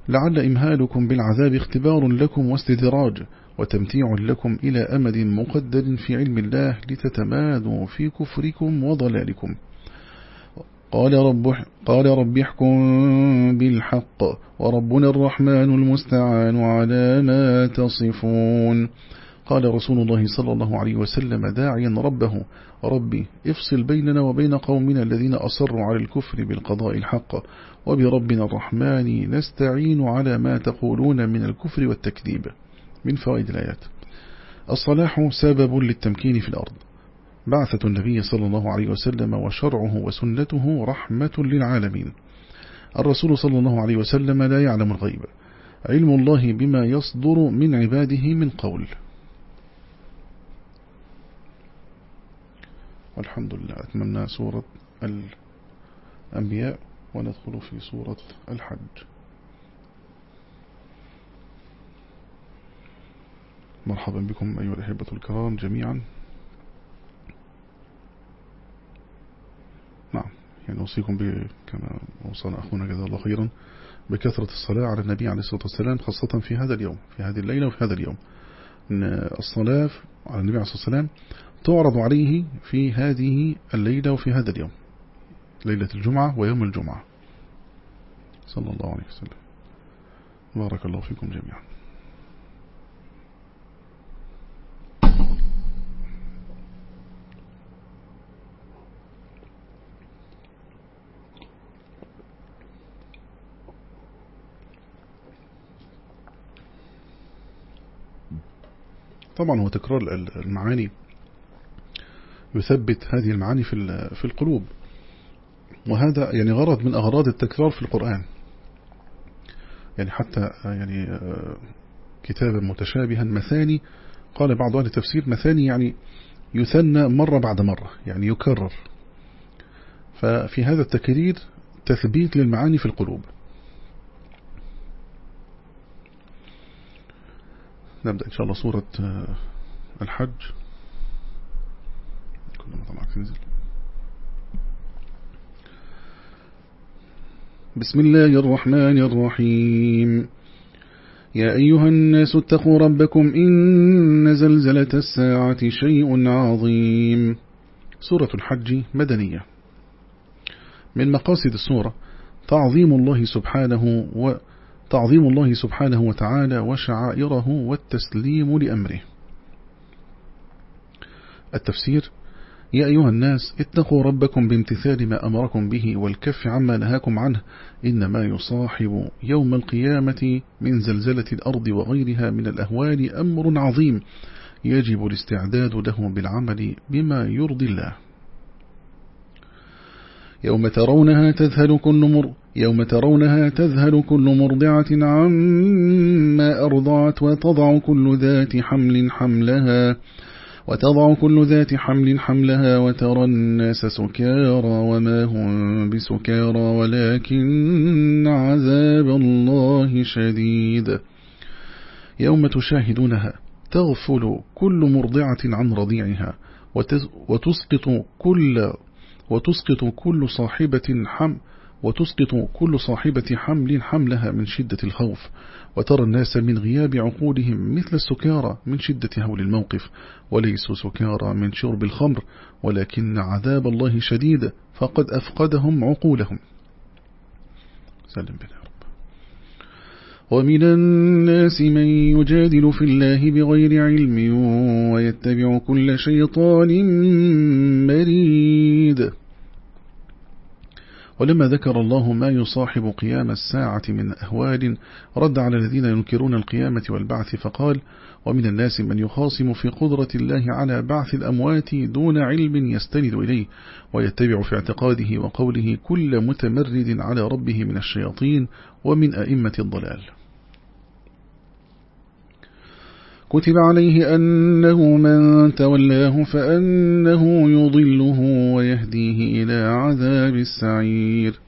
لعل إمهالكم بالعذاب اختبار لكم واستدراج وتمتيع لكم إلى أمد مقدر في علم الله لتتمادوا في كفركم وضلالكم. قال رب, قال رب احكم بالحق وربنا الرحمن المستعان على ما تصفون. قال رسول الله صلى الله عليه وسلم داعيا ربه ربي افصل بيننا وبين قومنا الذين أصروا على الكفر بالقضاء الحق وبربنا الرحمن نستعين على ما تقولون من الكفر والتكذيب. من فوائد الآيات. الصلاح سبب للتمكين في الأرض. بعثة النبي صلى الله عليه وسلم وشرعه وسنته رحمة للعالمين. الرسول صلى الله عليه وسلم لا يعلم الغيب. علم الله بما يصدر من عباده من قول. والحمد لله أتمنى سورة الأنبياء وندخل في سورة الحج. مرحبا بكم أيها الأحبة الكرام جميعا. يعني أوصيكم كما وصانا أخونا جزاه الله خيرا بكثرة الصلاة على النبي عليه الصلاة والسلام خاصة في هذا اليوم في هذه الليلة وفي هذا اليوم. الصلاة على النبي عليه الصلاة والسلام تعرض عليه في هذه الليلة وفي هذا اليوم ليلة الجمعة ويوم الجمعة. صلى الله عليه وسلم. بارك الله فيكم جميعا. طبعا هو تكرار المعاني. يثبت هذه المعاني في في القلوب. وهذا يعني غرض من أغراض التكرار في القرآن. يعني حتى يعني كتابا متشابها مثاني. قال بعض أهل التفسير مثاني يعني يثنى مرة بعد مرة يعني يكرر. ففي هذا التكرير تثبيت للمعاني في القلوب. نبدأ إن شاء الله سورة الحج. كل ما طلعك تنزل. بسم الله الرحمن الرحيم. يا أيها الناس اتقوا ربكم إن زلزلة الساعة شيء عظيم. سورة الحج مدنية. من مقاصد السورة تعظيم الله سبحانه وتعظيم الله سبحانه وتعالى وشعائره والتسليم لأمره. التفسير يا أيها الناس اتقوا ربكم بامتثال ما أمركم به والكف عما نهاكم عنه. إنما يصاحب يوم القيامة من زلزلة الأرض وغيرها من الأهوال أمر عظيم. يجب الاستعداد له بالعمل بما يرضي الله. يوم ترونها تذهل كل مر يوم ترونها تذهل كل مرضعة عما أرضعت وتضع كل ذات حمل حملها وتضع كل ذات حمل حملها وترى الناس سكارى وما هم بسكارى ولكن عذاب الله شديد. يوم تشاهدونها تغفل كل مرضعة عن رضيعها وتسقط كل وتسقط كل صاحبة حم وتسقط كل صاحبة حمل حملها من شدة الخوف وترى الناس من غياب عقولهم مثل السكارى من شدة هول الموقف وليسوا سكارى من شرب الخمر ولكن عذاب الله شديد فقد أفقدهم عقولهم. سلم بنا رب. ومن الناس من يجادل في الله بغير علم ويتبع كل شيطان مريد. ولما ذكر الله ما يصاحب قيام الساعة من أهوال رد على الذين ينكرون القيامة والبعث فقال ومن الناس من يخاصم في قدرة الله على بعث الأموات دون علم يستند إليه ويتبع في اعتقاده وقوله كل متمرد على ربه من الشياطين ومن أئمة الضلال. كتب عليه أنه من تولاه فأنه يضله ويهديه إلى عذاب السعير.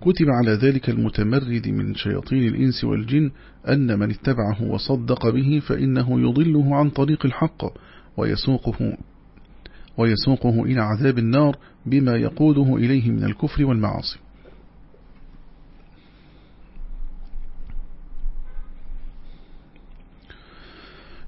كتب على ذلك المتمرد من شياطين الإنس والجن أن من اتبعه وصدق به فإنه يضله عن طريق الحق ويسوقه ويسوقه إلى عذاب النار بما يقوده إليه من الكفر والمعاصي.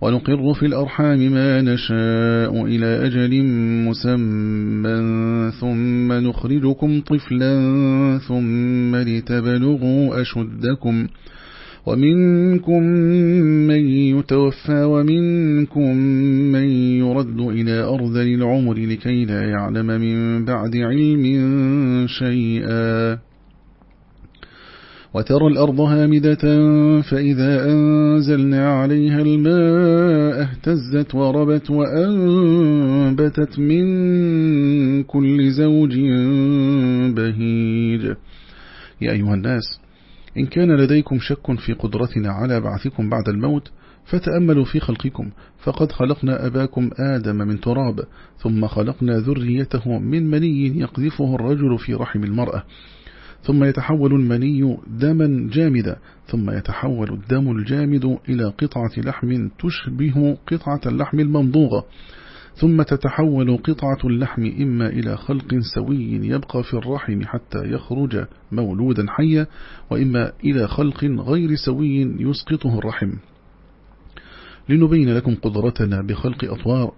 ونقر في الأرحام ما نشاء إلى أجل مسمى ثم نخرجكم طفلا ثم لتبلغوا أشدكم ومنكم من يتوفى ومنكم من يرد إلى أرذل العمر لكي لا يعلم من بعد علم شيئا وترى الأرض هامدة فإذا أنزلنا عليها الماء اهتزت وربت وأنبتت من كل زوج بهيج. يا أيها الناس إن كان لديكم شك في قدرتنا على بعثكم بعد الموت فتأملوا في خلقكم. فقد خلقنا أباكم آدم من تراب ثم خلقنا ذريته من مني يقذفه الرجل في رحم المرأة. ثم يتحول المني دما جامدا ثم يتحول الدم الجامد إلى قطعة لحم تشبه قطعة اللحم الممضوغة ثم تتحول قطعة اللحم إما إلى خلق سوي يبقى في الرحم حتى يخرج مولودا حيا وإما إلى خلق غير سوي يسقطه الرحم. لنبين لكم قدرتنا بخلق أطوار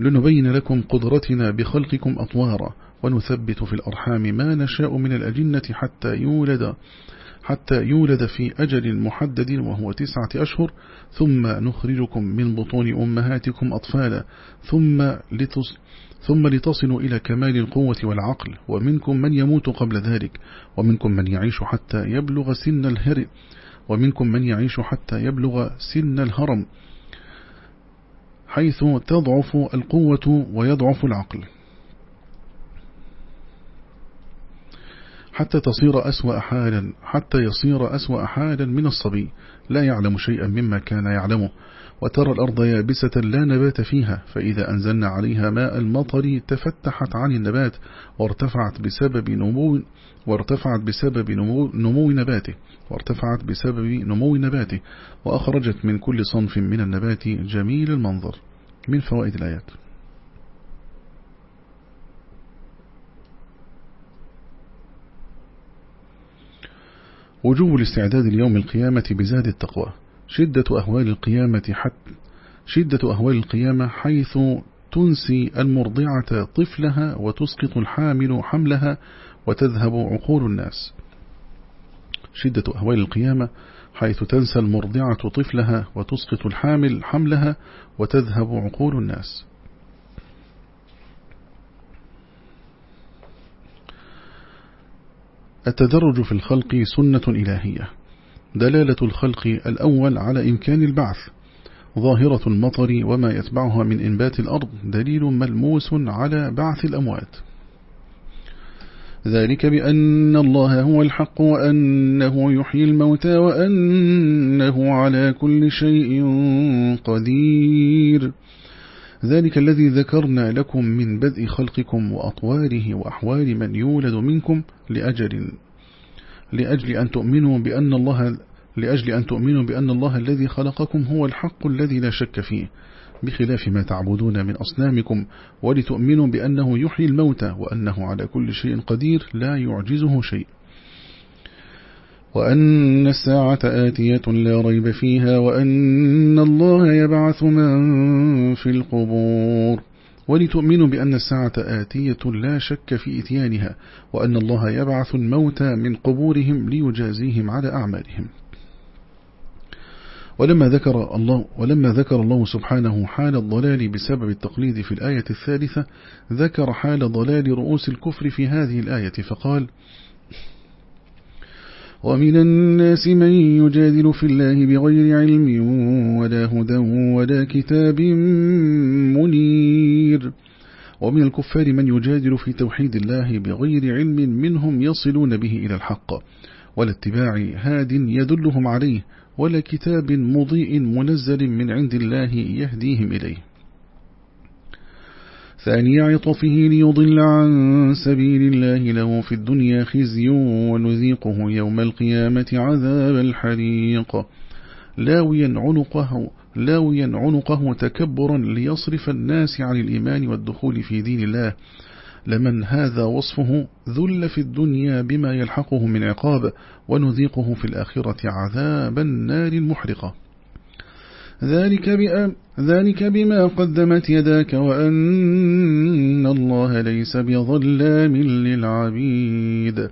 لنبين لكم قدرتنا بخلقكم أطوارا. ونثبت في الأرحام ما نشاء من الأجنة حتى يولد حتى يولد في أجل محدد وهو تسعة أشهر ثم نخرجكم من بطون أمهاتكم أطفالا ثم, لتص ثم لتصلوا إلى كمال القوة والعقل ومنكم من يموت قبل ذلك ومنكم من يعيش حتى يبلغ سن الهرم ومنكم من يعيش حتى يبلغ سن الهرم حيث تضعف القوة ويضعف العقل. حتى تصير أسوأ حالا حتى يصير أسوأ حالا من الصبي. لا يعلم شيئا مما كان يعلمه. وترى الأرض يابسة لا نبات فيها فإذا أنزلنا عليها ماء المطر تفتحت عن النبات وارتفعت بسبب نمو وارتفعت بسبب نمو, نمو نباته وارتفعت بسبب نمو نباته وأخرجت من كل صنف من النبات جميل المنظر. من فوائد الآيات. وجوب الاستعداد ليوم القيامة بزاد التقوى. شدة أهوال القيامة حتى شدة أهوال القيامة حيث تنسي المرضعة طفلها وتسقط الحامل حملها وتذهب عقول الناس. شدة أهوال القيامة حيث تنسى المرضعة طفلها وتسقط الحامل حملها وتذهب عقول الناس. التدرج في الخلق سنة إلهية. دلالة الخلق الأول على إمكان البعث. ظاهرة المطر وما يتبعها من إنبات الأرض دليل ملموس على بعث الأموات. ذلك بأن الله هو الحق وأنه يحيي الموتى وأنه على كل شيء قدير. ذلك الذي ذكرنا لكم من بدء خلقكم وأطواره وأحوال من يولد منكم لأجل لأجل أن تؤمنوا بأن الله لأجل أن تؤمنوا بأن الله الذي خلقكم هو الحق الذي لا شك فيه بخلاف ما تعبدون من أصنامكم ولتؤمنوا بأنه يحيي الموتى وأنه على كل شيء قدير لا يعجزه شيء. وأن الساعة آتية لا ريب فيها وأن الله يبعث من في القبور. ولتؤمنوا بأن الساعة آتية لا شك في إتيانها وأن الله يبعث الموتى من قبورهم ليجازيهم على أعمالهم. ولما ذكر الله ولما ذكر الله سبحانه حال الضلال بسبب التقليد في الآية الثالثة ذكر حال ضلال رؤوس الكفر في هذه الآية فقال ومن الناس من يجادل في الله بغير علم ولا هدى ولا كتاب منير. ومن الكفار من يجادل في توحيد الله بغير علم منهم يصلون به إلى الحق ولا اتباع هاد يدلهم عليه ولا كتاب مضيء منزل من عند الله يهديهم إليه. ثاني عطفه ليضل عن سبيل الله له في الدنيا خزي ونذيقه يوم القيامة عذاب الحريق. لاويا عنقه, لاويا عنقه تكبرا ليصرف الناس عن الإيمان والدخول في دين الله. لمن هذا وصفه ذل في الدنيا بما يلحقه من عقاب ونذيقه في الآخرة عذاب النار المحرقة. ذلك, بأ... ذلك بما قدمت يداك وأن الله ليس بظلام للعبيد.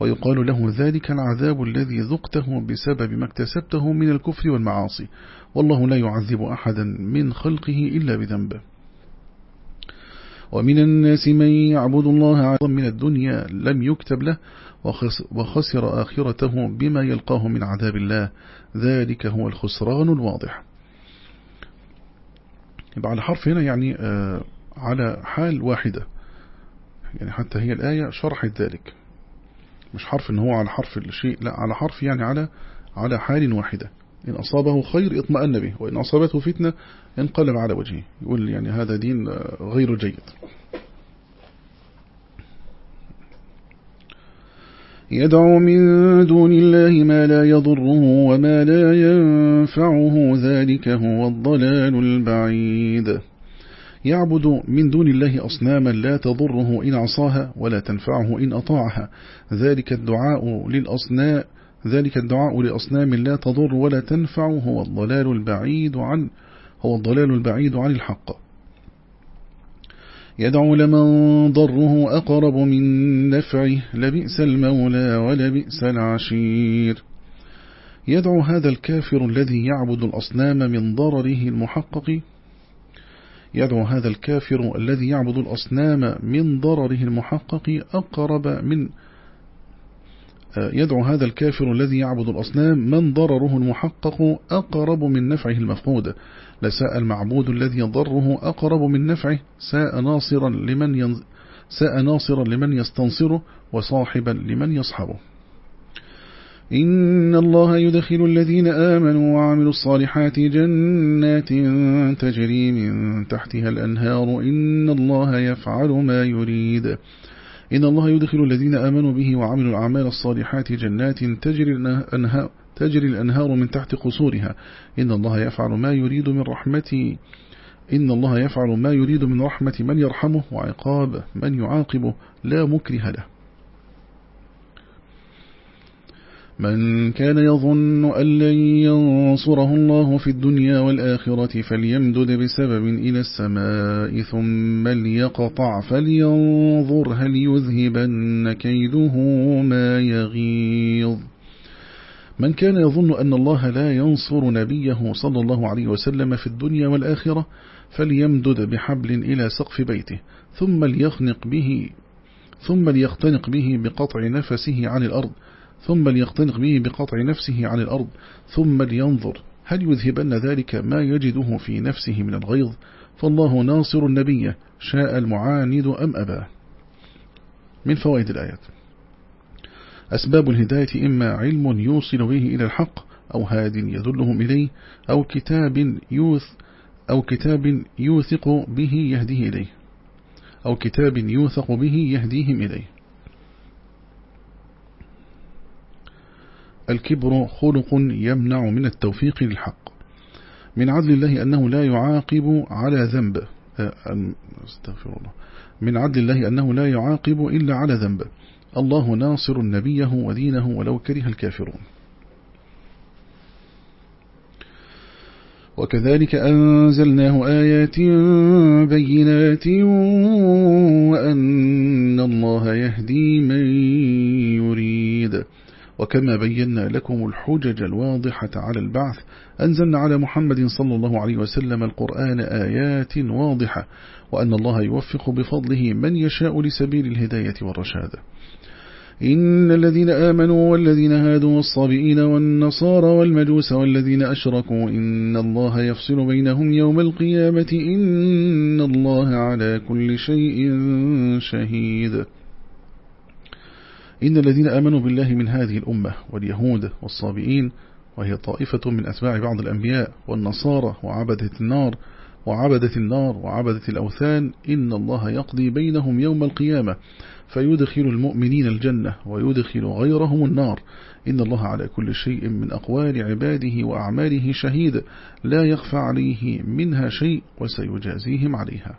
ويقال له ذلك العذاب الذي ذقته بسبب ما اكتسبته من الكفر والمعاصي. والله لا يعذب أحدا من خلقه إلا بذنبه. ومن الناس من يعبد الله عظا من الدنيا لم يكتب له وخسر آخرته بما يلقاه من عذاب الله. ذلك هو الخسران الواضح. يبقى على حرف هنا يعني آه على حال واحدة. يعني حتى هي الآية شرحت ذلك. مش حرف إن هو على حرف الشيء لا على حرف يعني على على حال واحدة. إن أصابه خير اطمأن به وإن أصابته فتنة انقلب على وجهه. يقول يعني هذا دين غير جيد. يدعو من دون الله ما لا يضره وما لا ينفعه ذلك هو الضلال البعيد. يعبد من دون الله أصناما لا تضره إن عصاها ولا تنفعه إن أطاعها. ذلك الدعاء للأصناء ذلك الدعاء لأصنام لا تضر ولا تنفع هو الضلال البعيد عن هو الضلال البعيد عن الحق. يدعو لمن ضره أقرب من نفعه لبئس المولى ولبئس العشير. يدعو هذا الكافر الذي يعبد الأصنام من ضرره المحقق. يدعو هذا الكافر الذي يعبد الأصنام من ضرره المحقق أقرب من يدعو هذا الكافر الذي يعبد الأصنام من ضرره المحقق أقرب من نفعه المفقود. لساء المعبود الذي ضره أقرب من نفعه ساء ناصرا لمن ينز... ساء ناصرا لمن يستنصره وصاحبا لمن يصحبه. إن الله يدخل الذين آمنوا وعملوا الصالحات جنات تجري من تحتها الأنهار. إن الله يفعل ما يريد. إن الله يدخل الذين آمنوا به وعملوا الأعمال الصالحات جنات تجري الأنهار, تجري الأنهار من تحت قصورها. إن الله يفعل ما يريد من رحمته إن الله يفعل ما يريد من رحمة من يرحمه وعقاب من يعاقبه لا مكره له. من كان يظن أن لن ينصره الله في الدنيا والآخرة فليمدد بسبب إلى السماء ثم ليقطع فلينظر هل يذهبن كيده ما يغيظ. من كان يظن أن الله لا ينصر نبيه صلى الله عليه وسلم في الدنيا والآخرة فليمدد بحبل إلى سقف بيته ثم ليخنق به ثم ليختنق به بقطع نفسه عن الأرض ثم ليقتنق به بقطع نفسه عن الأرض ثم لينظر هل يذهبن ذلك ما يجده في نفسه من الغيظ؟ فالله ناصر النبي شاء المعاند أم أباه من فوائد الآيات. أسباب الهداية إما علم يوصل به إلى الحق أو هاد يدلهم إليه أو كتاب يوث أو كتاب يوثق به يهديه إليه. أو كتاب يوثق به يهديهم إليه. الكبر خلق يمنع من التوفيق للحق. من عدل الله أنه لا يعاقب على ذنب. آه، استغفر الله. من عدل الله أنه لا يعاقب إلا على ذنب. الله ناصر نبيه ودينه ولو كره الكافرون. وكذلك أنزلناه آيات بينات وأن الله يهدي من يريد. وكما بينا لكم الحجج الواضحة على البعث أنزلنا على محمد صلى الله عليه وسلم القرآن آيات واضحة وأن الله يوفق بفضله من يشاء لسبيل الهداية والرشاد. إن الذين آمنوا والذين هادوا والصابئين والنصارى والمجوس والذين أشركوا إن الله يفصل بينهم يوم القيامة إن الله على كل شيء شهيد. إن الذين آمنوا بالله من هذه الأمة واليهود والصابئين وهي طائفة من أتباع بعض الأنبياء والنصارى وعبدة النار وعبدة النار وعبدة الأوثان إن الله يقضي بينهم يوم القيامة فيدخل المؤمنين الجنة ويدخل غيرهم النار. إن الله على كل شيء من أقوال عباده وأعماله شهيد لا يخفى عليه منها شيء وسيجازيهم عليها.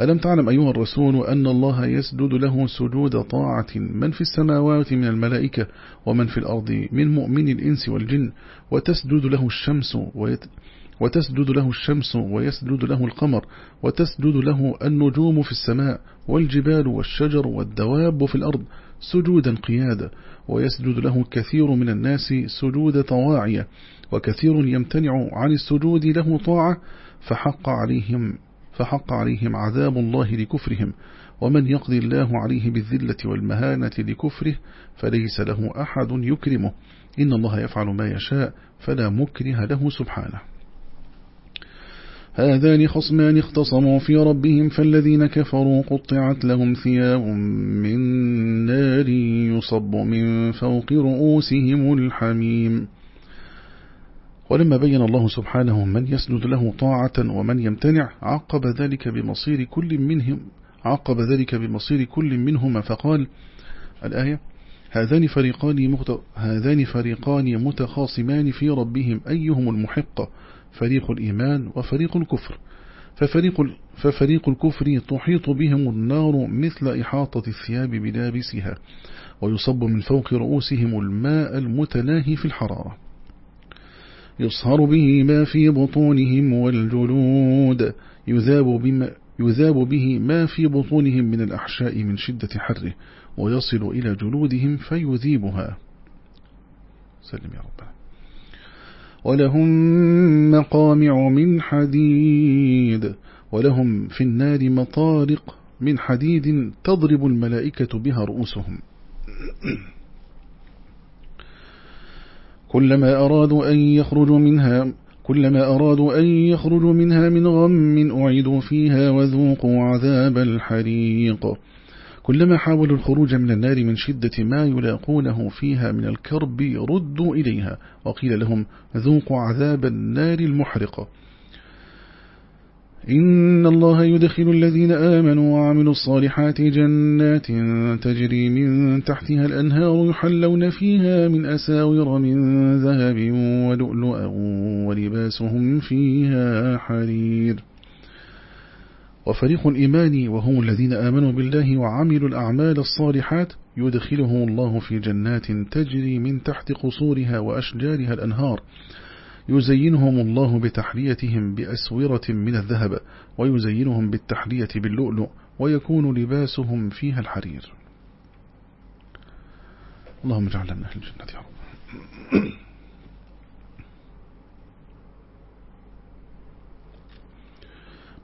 ألم تعلم أيها الرسول أن الله يسجد له سجود طاعة من في السماوات من الملائكة ومن في الأرض من مؤمن الإنس والجن وتسجد له الشمس ويت وتسجد له الشمس ويسجد له القمر وتسجد له النجوم في السماء والجبال والشجر والدواب في الأرض سجودا قيادا ويسجد له كثير من الناس سجود طواعية وكثير يمتنع عن السجود له طاعة فحق عليهم فحق عليهم عذاب الله لكفرهم ومن يقضي الله عليه بالذلة والمهانة لكفره فليس له أحد يكرمه. إن الله يفعل ما يشاء فلا مكره له سبحانه. هذان خصمان اختصموا في ربهم فالذين كفروا قطعت لهم ثياب من نار يصب من فوق رؤوسهم الحميم. ولما بين الله سبحانه من يسجد له طاعة ومن يمتنع. عقب ذلك بمصير كل منهم عقب ذلك بمصير كل منهما. فقال الآية هذان فريقان. هذان فريقان متخاصمان في ربهم أيهم المحق؟ فريق الإيمان وفريق الكفر. ففريق, ففريق الكفر تحيط بهم النار مثل إحاطة الثياب بلابسها ويصب من فوق رؤوسهم الماء المتناهي في الحرارة. يصهر به ما في بطونهم والجلود. يذاب, بما يذاب به ما في بطونهم من الأحشاء من شدة حره ويصل إلى جلودهم فيذيبها. سلم يا رب. ولهم مقامع من حديد. ولهم في النار مطارق من حديد تضرب الملائكة بها رؤوسهم. كلما أرادوا أن يخرجوا منها كلما أرادوا أن يخرجوا منها من غم أعيدوا فيها وذوقوا عذاب الحريق. كلما حاولوا الخروج من النار من شدة ما يلاقونه فيها من الكرب ردوا إليها وقيل لهم ذوقوا عذاب النار المحرقة. إن الله يدخل الذين آمنوا وعملوا الصالحات جنات تجري من تحتها الأنهار يحلون فيها من أساور من ذهب ولؤلؤا ولباسهم فيها حرير. وفريق الإيمان وهم الذين آمنوا بالله وعملوا الأعمال الصالحات يدخلهم الله في جنات تجري من تحت قصورها وأشجارها الأنهار يزينهم الله بتحليتهم بأسورة من الذهب ويزينهم بالتحلية باللؤلؤ ويكون لباسهم فيها الحرير. اللهم اجعلنا من أهل الجنة يا رب.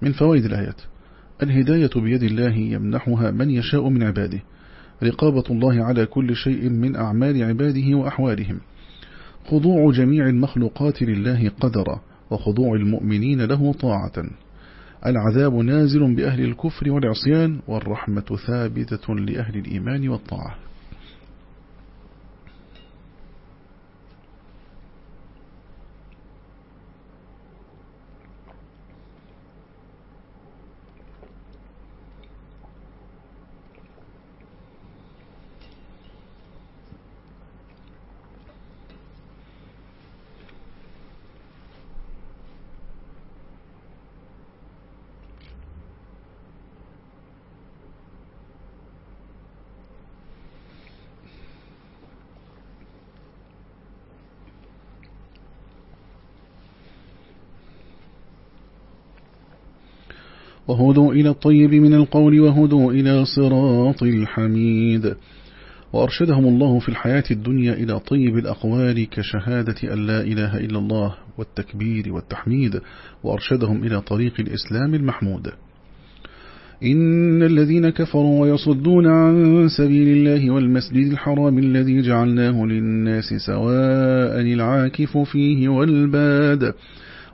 من فوائد الآيات الهداية بيد الله يمنحها من يشاء من عباده رقابة الله على كل شيء من أعمال عباده وأحوالهم. خضوع جميع المخلوقات لله قدرا وخضوع المؤمنين له طاعة. العذاب نازل بأهل الكفر والعصيان والرحمة ثابتة لأهل الإيمان والطاعة. وهدوا إلى الطيب من القول وهدوا إلى صراط الحميد. وأرشدهم الله في الحياة الدنيا إلى طيب الأقوال كشهادة أن لا إله إلا الله والتكبير والتحميد وأرشدهم إلى طريق الإسلام المحمود. إن الذين كفروا ويصدون عن سبيل الله والمسجد الحرام الذي جعلناه للناس سواء العاكف فيه والباد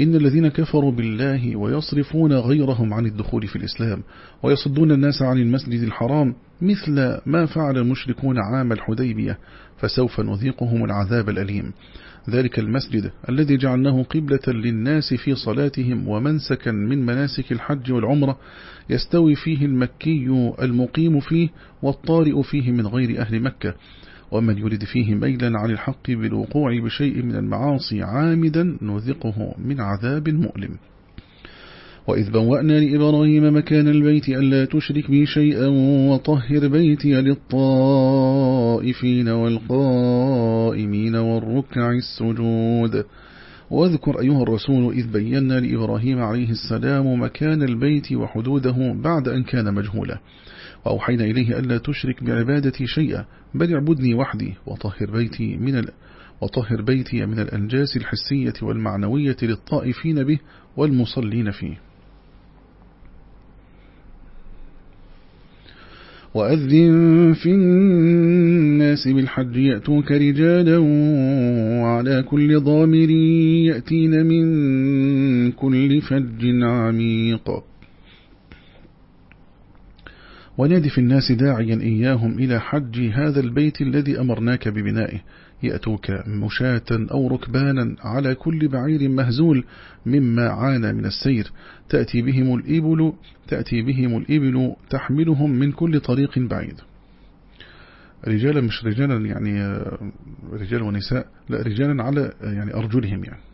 إن الذين كفروا بالله ويصرفون غيرهم عن الدخول في الإسلام ويصدون الناس عن المسجد الحرام مثل ما فعل المشركون عام الحديبية فسوف نذيقهم العذاب الأليم. ذلك المسجد الذي جعلناه قبلة للناس في صلاتهم ومنسكا من مناسك الحج والعمرة يستوي فيه المكي المقيم فيه والطارئ فيه من غير أهل مكة. ومن يرد فيه ميلا عن الحق بالوقوع بشيء من المعاصي عامدا نذقه من عذاب مؤلم. وإذ بوأنا لإبراهيم مكان البيت ألا تشرك بي شيئا وطهر بيتي للطائفين والقائمين والركع السجود. واذكر أيها الرسول إذ بينا لإبراهيم عليه السلام مكان البيت وحدوده بعد أن كان مجهولا. وأوحينا إليه ألا تشرك بعبادتي شيئا بل اعبدني وحدي وطهر بيتي من ال... وطهر بيتي من الأنجاس الحسية والمعنوية للطائفين به والمصلين فيه. وأذن في الناس بالحج يأتوك رجالا وعلى كل ضامر يأتين من كل فج عميق. ونادي في الناس داعيا إياهم إلى حج هذا البيت الذي أمرناك ببنائه. يأتوك مشاة أو ركبانا على كل بعير مهزول مما عانى من السير. تأتي بهم الإبل تأتي بهم الإبل تحملهم من كل طريق بعيد. رجالا مش رجالا يعني رجال ونساء لا رجالا على يعني أرجلهم يعني.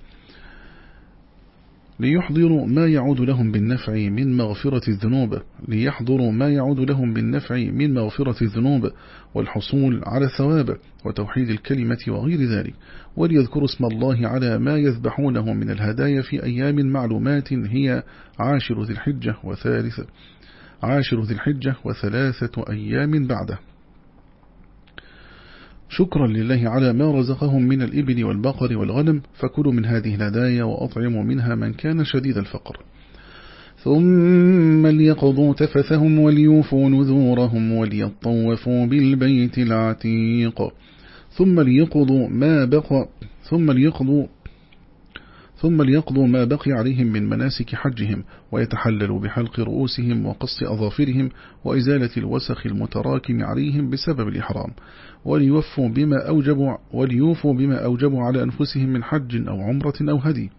ليحضروا ما يعود لهم بالنفع من مغفرة الذنوب ليحضروا ما يعود لهم بالنفع من مغفرة الذنوب والحصول على الثواب وتوحيد الكلمة وغير ذلك. وليذكروا اسم الله على ما يذبحونه من الهدايا في أيام معلومات هي عاشر ذي الحجة وثالث عاشر ذي الحجة وثلاثة أيام بعده. شكرا لله على ما رزقهم من الإبل والبقر والغنم فكلوا من هذه الهدايا وأطعموا منها من كان شديد الفقر. ثم ليقضوا تفثهم وليوفوا نذورهم وليطوفوا بالبيت العتيق. ثم ليقضوا ما بقى ثم ليقضوا ثم ليقضوا ما بقي عليهم من مناسك حجهم ويتحللوا بحلق رؤوسهم وقص أظافرهم وإزالة الوسخ المتراكم عليهم بسبب الإحرام. وليوفوا بما أوجبوا, وليوفوا بما أوجبوا على أنفسهم من حج أو عمرة أو هدي.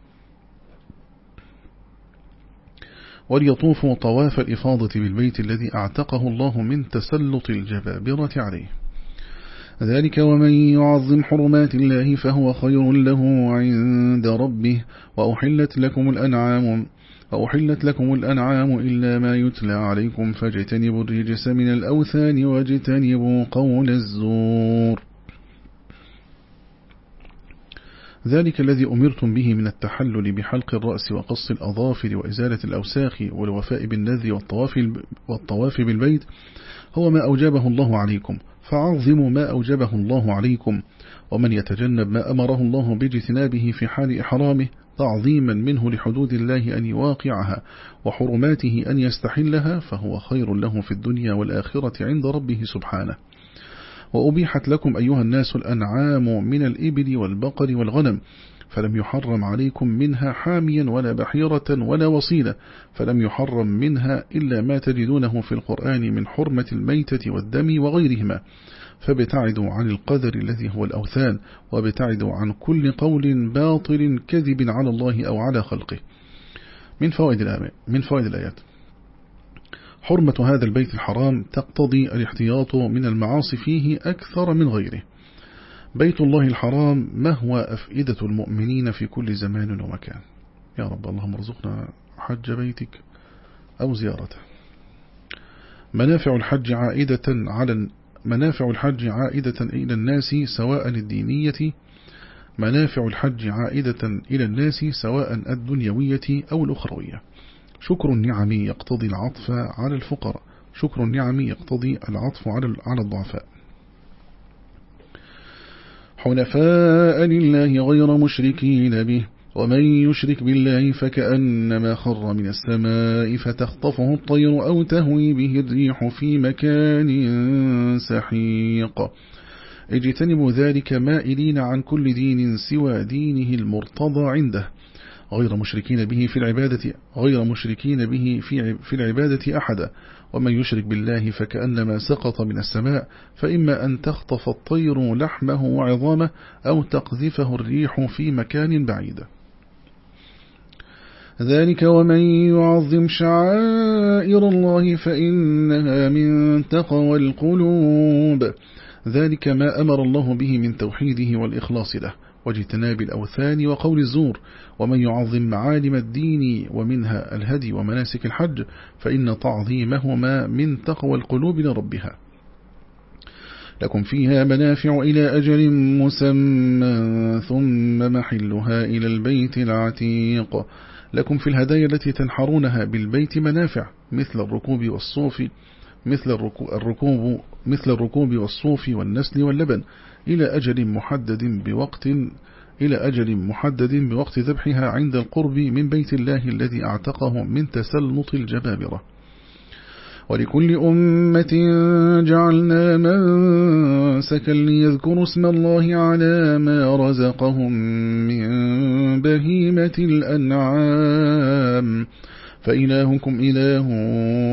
وليطوفوا طواف الإفاضة بالبيت الذي أعتقه الله من تسلط الجبابرة عليه. ذلك ومن يعظم حرمات الله فهو خير له عند ربه. وأحلت لكم الأنعام وأحلت لكم الأنعام إلا ما يتلى عليكم فاجتنبوا الرجس من الأوثان واجتنبوا قول الزور. ذلك الذي أمرتم به من التحلل بحلق الرأس وقص الأظافر وإزالة الأوساخ والوفاء بالنذر والطواف, والطواف بالبيت هو ما أوجبه الله عليكم. فعظموا ما أوجبه الله عليكم ومن يتجنب ما أمره الله باجتنابه في حال إحرامه تعظيما منه لحدود الله أن يواقعها وحرماته أن يستحلها فهو خير له في الدنيا والآخرة عند ربه سبحانه. وأبيحت لكم أيها الناس الأنعام من الإبل والبقر والغنم فلم يحرم عليكم منها حاميا ولا بحيرة ولا وصيلة فلم يحرم منها إلا ما تجدونه في القرآن من حرمة الميتة والدم وغيرهما. فابتعدوا عن القدر الذي هو الأوثان وابتعدوا عن كل قول باطل كذب على الله أو على خلقه. من فوائد من فوائد الآيات. حرمة هذا البيت الحرام تقتضي الاحتياط من المعاصي فيه أكثر من غيره. بيت الله الحرام ما هو أفئدة المؤمنين في كل زمان ومكان. يا رب اللهم ارزقنا حج بيتك أو زيارته. منافع الحج عائدة على منافع الحج عائدة إلى الناس سواء الدينية. منافع الحج عائدة إلى الناس سواء الدنيوية أو الأخروية. شكر النعم يقتضي العطف على الفقراء. شكر النعم يقتضي العطف على الضعفاء. حنفاء لله غير مشركين به ومن يشرك بالله فكأنما خر من السماء فتخطفه الطير أو تهوي به الريح في مكان سحيق. اجتنبوا ذلك مائلين عن كل دين سوى دينه المرتضى عنده. غير مشركين به في العبادة غير مشركين به في في العبادة أحدا. ومن يشرك بالله فكأنما سقط من السماء فإما أن تخطف الطير لحمه وعظامه أو تقذفه الريح في مكان بعيد. ذلك ومن يعظم شعائر الله فإنها من تقوى القلوب. ذلك ما أمر الله به من توحيده والإخلاص له واجتناب الأوثان وقول الزور ومن يعظم معالم الدين ومنها الهدي ومناسك الحج فإن تعظيمهما من تقوى القلوب لربها لكم فيها منافع إلى أجل مسمى ثم محلها إلى البيت العتيق. لكم في الهدايا التي تنحرونها بالبيت منافع مثل الركوب والصوف مثل الركوب مثل الركوب والصوف والنسل واللبن إلى أجل محدد بوقت إلى أجل محدد بوقت ذبحها عند القرب من بيت الله الذي أعتقه من تسلط الجبابرة. ولكل أمة جعلنا منسكا ليذكروا اسم الله على ما رزقهم من بهيمة الأنعام. فإلهكم إله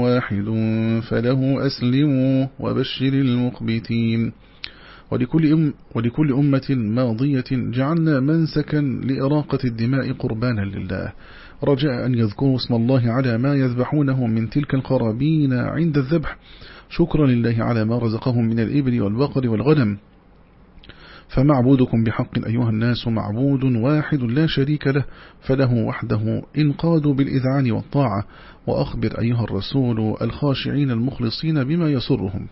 واحد فله أسلموا وبشر المخبتين. ولكل, أم ولكل أمة ماضية جعلنا منسكا لإراقة الدماء قربانا لله. رجاء أن يذكروا اسم الله على ما يذبحونه من تلك القرابين عند الذبح. شكرا لله على ما رزقهم من الإبل والبقر والغنم. فمعبودكم بحق أيها الناس معبود واحد لا شريك له فله وحده إنقاد بالإذعان والطاعة. وأخبر أيها الرسول الخاشعين المخلصين بما يسرهم.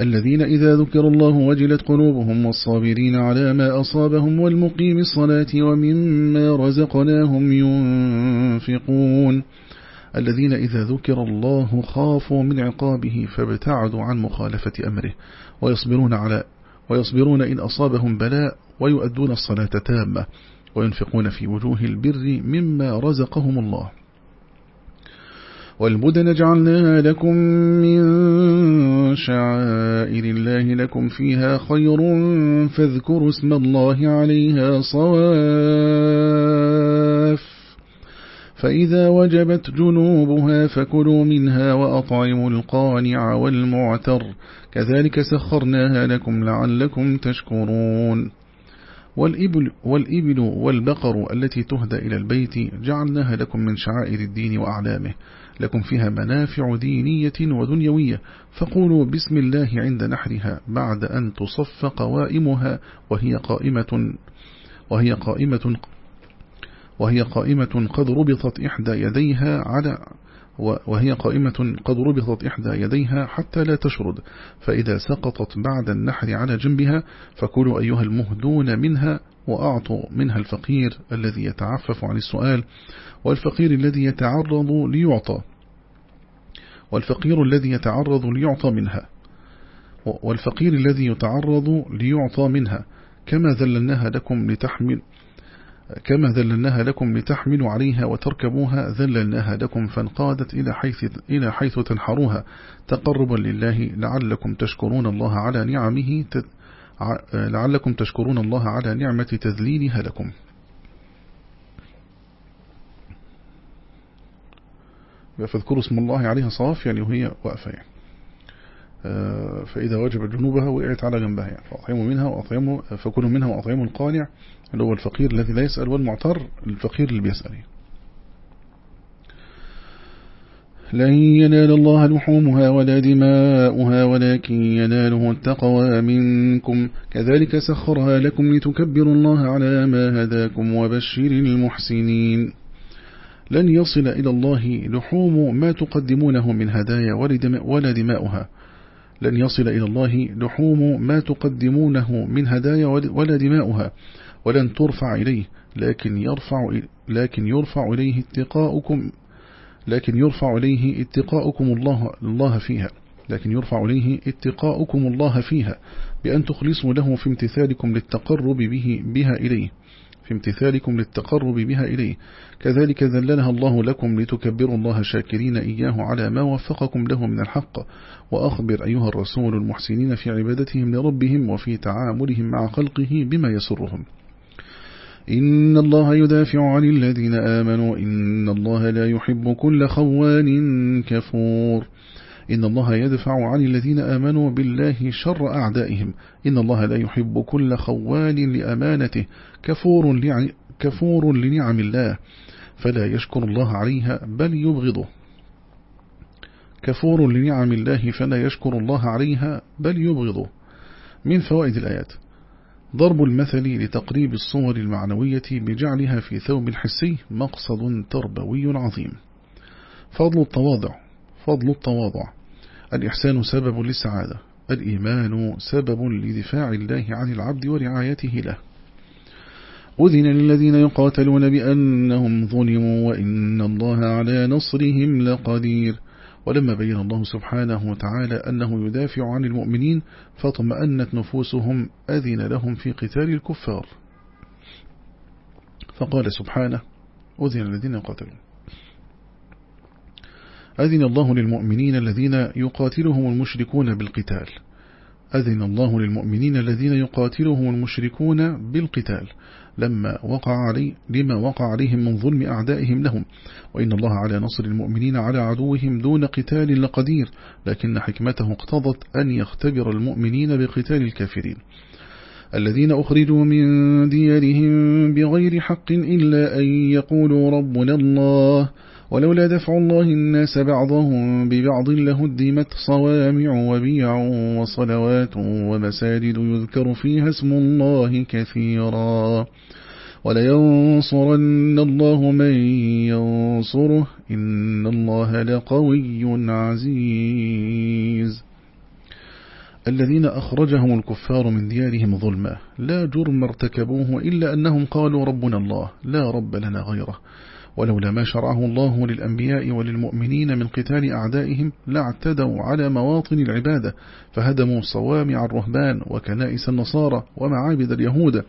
الذين إذا ذكر الله وجلت قلوبهم والصابرين على ما أصابهم والمقيم الصلاة ومما رزقناهم ينفقون. الذين إذا ذكر الله خافوا من عقابه فابتعدوا عن مخالفة أمره ويصبرون على ويصبرون إن أصابهم بلاء ويؤدون الصلاة تامة وينفقون في وجوه البر مما رزقهم الله. والبدن جعلناها لكم من شعائر الله لكم فيها خير فاذكروا اسم الله عليها صواف. فإذا وجبت جنوبها فكلوا منها وأطعموا القانع والمعتر. كذلك سخرناها لكم لعلكم تشكرون. والإبل, والإبل والبقر التي تهدى إلى البيت جعلناها لكم من شعائر الدين وأعلامه. لكم فيها منافع دينية ودنيوية. فقولوا بسم الله عند نحرها بعد أن تصف قوائمها وهي قائمة وهي قائمة وهي قائمة قد ربطت إحدى يديها على وهي قائمة قد ربطت إحدى يديها حتى لا تشرد فإذا سقطت بعد النحر على جنبها فكلوا أيها المهدون منها وأعطوا منها الفقير الذي يتعفف عن السؤال والفقير الذي يتعرض ليعطى والفقير الذي يتعرض ليعطى منها والفقير الذي يتعرض ليعطى منها كما ذللناها لكم لتحمل كما ذللناها لكم لتحملوا عليها وتركبوها ذللناها لكم فانقادت إلى حيث, إلى حيث تنحروها. تقربا لله لعلكم تشكرون الله على نعمه لعلكم تشكرون الله على نعمة تذليلها لكم. فاذكروا اسم الله عليها صواف يعني وهي واقفة يعني. آه، فإذا وجب جنوبها وقعت على جنبها يعني. فأطعموا منها وأطعموا فكلوا منها وأطعموا القانع. اللي هو الفقير الذي لا يسأل والمعتر الفقير اللي بيسأل. لن ينال الله لحومها ولا دماؤها ولكن يناله التقوى منكم. كذلك سخرها لكم لتكبروا الله على ما هداكم وبشر المحسنين. لن يصل إلى الله لحوم ما تقدمونه من هدايا ولا دماؤها. لن يصل إلى الله لحوم ما تقدمونه من هدايا ولا دماؤها. ولن ترفع إليه لكن يرفع لكن يرفع إليه اتقاؤكم لكن يرفع إليه اتقاؤكم الله الله فيها لكن يرفع إليه اتقاؤكم الله فيها بأن تخلصوا له في امتثالكم للتقرب به بها إليه في امتثالكم للتقرب بها إليه. كذلك ذللها الله لكم لتكبروا الله شاكرين إياه على ما وفقكم له من الحق. وأخبر أيها الرسول المحسنين في عبادتهم لربهم وفي تعاملهم مع خلقه بما يسرهم. إن الله يدافع عن الذين آمنوا إن الله لا يحب كل خوان كفور. إن الله يدفع عن الذين آمنوا بالله شر أعدائهم إن الله لا يحب كل خوان لأمانته كفور, كفور لنعم الله فلا يشكر الله عليها بل يبغضه. كفور لنعم الله فلا يشكر الله عليها بل يبغضه. من فوائد الآيات. ضرب المثل لتقريب الصور المعنوية بجعلها في ثوب الحسي مقصد تربوي عظيم. فضل التواضع فضل التواضع. الإحسان سبب للسعادة الإيمان سبب لدفاع الله عن العبد ورعايته له. أذن للذين يقاتلون بأنهم ظلموا وإن الله على نصرهم لقدير. ولما بين الله سبحانه وتعالى أنه يدافع عن المؤمنين فاطمأنت نفوسهم أذن لهم في قتال الكفار. فقال سبحانه أذن الذين يقاتلون أذن الله للمؤمنين الذين يقاتلهم المشركون بالقتال. أذن الله للمؤمنين الذين يقاتلهم المشركون بالقتال. لما وقع علي لما وقع عليهم من ظلم أعدائهم لهم. وإن الله على نصر المؤمنين على عدوهم دون قتال لقدير لكن حكمته اقتضت أن يختبر المؤمنين بقتال الكافرين. الذين أخرجوا من ديارهم بغير حق إلا أن يقولوا ربنا الله ولولا دفع الله الناس بعضهم ببعض لهدمت صوامع وبيع وصلوات ومساجد يذكر فيها اسم الله كثيرا. ولينصرن الله من ينصره. إن الله لقوي عزيز. الذين أخرجهم الكفار من ديارهم ظلما. لا جرم ارتكبوه إلا أنهم قالوا ربنا الله. لا رب لنا غيره. ولولا ما شرعه الله للأنبياء وللمؤمنين من قتال أعدائهم لاعتدوا على مواطن العبادة فهدموا صوامع الرهبان وكنائس النصارى ومعابد اليهود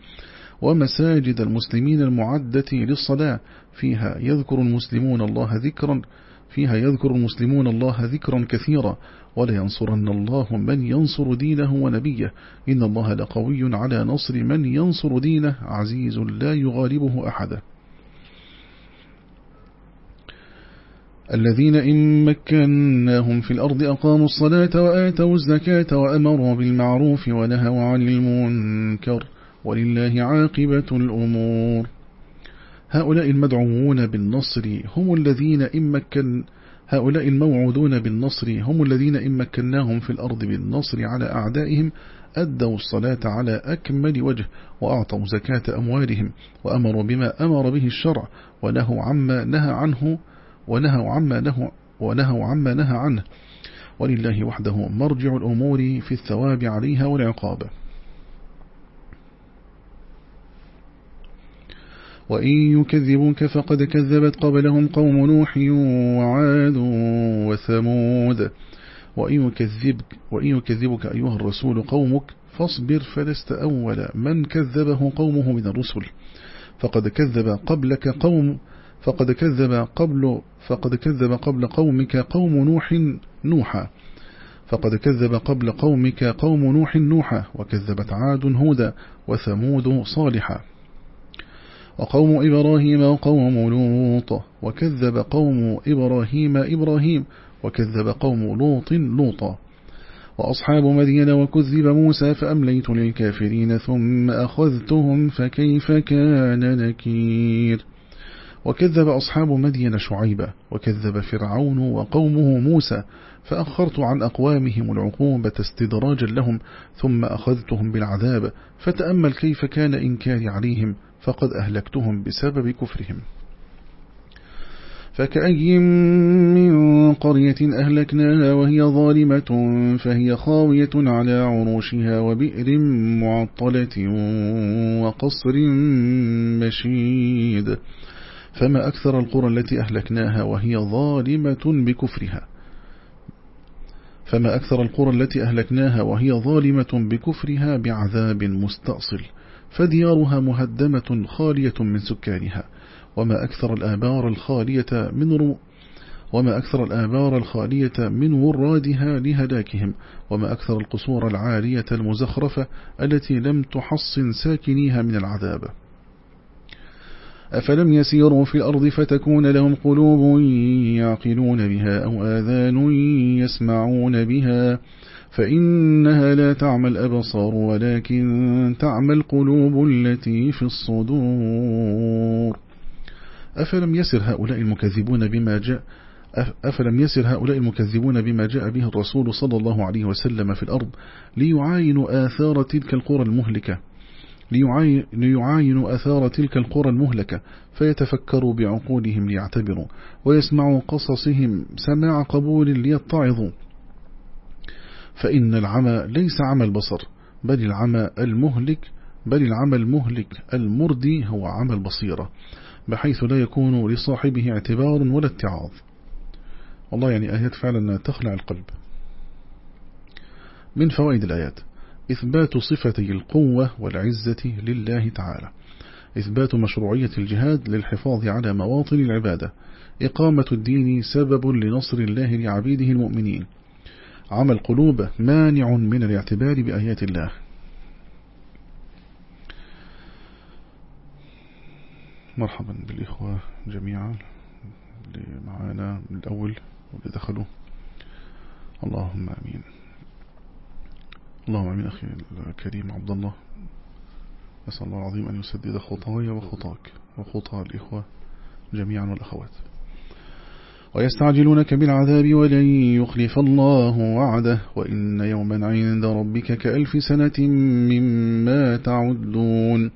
ومساجد المسلمين المعدة للصلاة. فيها يذكر المسلمون الله ذكرا فيها يذكر المسلمون الله ذكرا كثيرا. ولينصرن الله من ينصر دينه ونبيه. إن الله لقوي على نصر من ينصر دينه. عزيز لا يغالبه أحدا الذين إن مكناهم في الأرض أقاموا الصلاة وآتوا الزكاة وأمروا بالمعروف ونهوا عن المنكر ولله عاقبة الأمور. هؤلاء المدعوون بالنصر هم الذين إن مكن هؤلاء الموعودون بالنصر هم الذين إن مكناهم في الأرض بالنصر على أعدائهم أدوا الصلاة على أكمل وجه وأعطوا زكاة أموالهم وأمروا بما أمر به الشرع ونهوا عما نهى عنه ونهوا عما نهوا ونهوا عما نهى عنه. ولله وحده مرجع الأمور في الثواب عليها والعقاب. وإن يكذبوك فقد كذبت قبلهم قوم نوح وعاد وثمود. وإن يكذبك, وإن يكذبك أيها الرسول قومك فاصبر فلست أول من كذبه قومه من الرسل. فقد كذب قبلك قوم فقد كذب قبل فقد كذب قبل قومك قوم نوح نوحا. فقد كذب قبل قومك قوم نوح نوحا وكذبت عاد هودا وثمود صالحا. وقوم إبراهيم وقوم لوط وكذب قوم إبراهيم إبراهيم وكذب قوم لوط لوطا. وأصحاب مدين وكذب موسى فأمليت للكافرين ثم أخذتهم فكيف كان نكير؟ وكذب أصحاب مدين شعيبة وكذب فرعون وقومه موسى فأخرت عن أقوامهم العقوبة استدراجا لهم ثم أخذتهم بالعذاب فتأمل كيف كان إنكار عليهم فقد أهلكتهم بسبب كفرهم. فكأي من قرية أهلكناها وهي ظالمة فهي خاوية على عروشها وبئر معطلة وقصر مشيد. فما أكثر القرى التي أهلكناها وهي ظالمة بكفرها. فما أكثر القرى التي أهلكناها وهي ظالمة بكفرها بعذاب مستأصل. فديارها مهدمة خالية من سكانها. وما أكثر الآبار الخالية من رو وما أكثر الآبار الخالية من ورادها لهلاكهم. وما أكثر القصور العالية المزخرفة التي لم تحصن ساكنيها من العذاب. أفلم يسيروا في الأرض فتكون لهم قلوب يعقلون بها أو آذان يسمعون بها فإنها لا تعمى الأبصار ولكن تعمى القلوب التي في الصدور. أفلم يسر هؤلاء المكذبون بما جاء أفلم يسر هؤلاء المكذبون بما جاء به الرسول صلى الله عليه وسلم في الأرض ليعاينوا آثار تلك القرى المهلكة. ليعاينوا أثار تلك القرى المهلكة فيتفكروا بعقولهم ليعتبروا ويسمعوا قصصهم سماع قبول ليتعظوا. فإن العمى ليس عمى البصر بل العمى المهلك بل العمى المهلك المردي هو عمى البصيرة بحيث لا يكون لصاحبه اعتبار ولا اتعاظ. والله يعني آيات فعلا تخلع القلب. من فوائد الآيات؟ إثبات صفتي القوة والعزة لله تعالى. إثبات مشروعية الجهاد للحفاظ على مواطن العبادة. إقامة الدين سبب لنصر الله لعبيده المؤمنين. عمى القلوب مانع من الاعتبار بآيات الله. مرحبا بالإخوة جميعا اللي معانا من الأول واللي دخلوا. اللهم أمين. اللهم أمين أخي الكريم عبد الله. أسأل الله العظيم أن يسدد خطايا وخطاك وخطى الإخوة جميعا والأخوات. ويستعجلونك بالعذاب ولن يخلف الله وعده. وإن يوما عند ربك كألف سنة مما تعدون.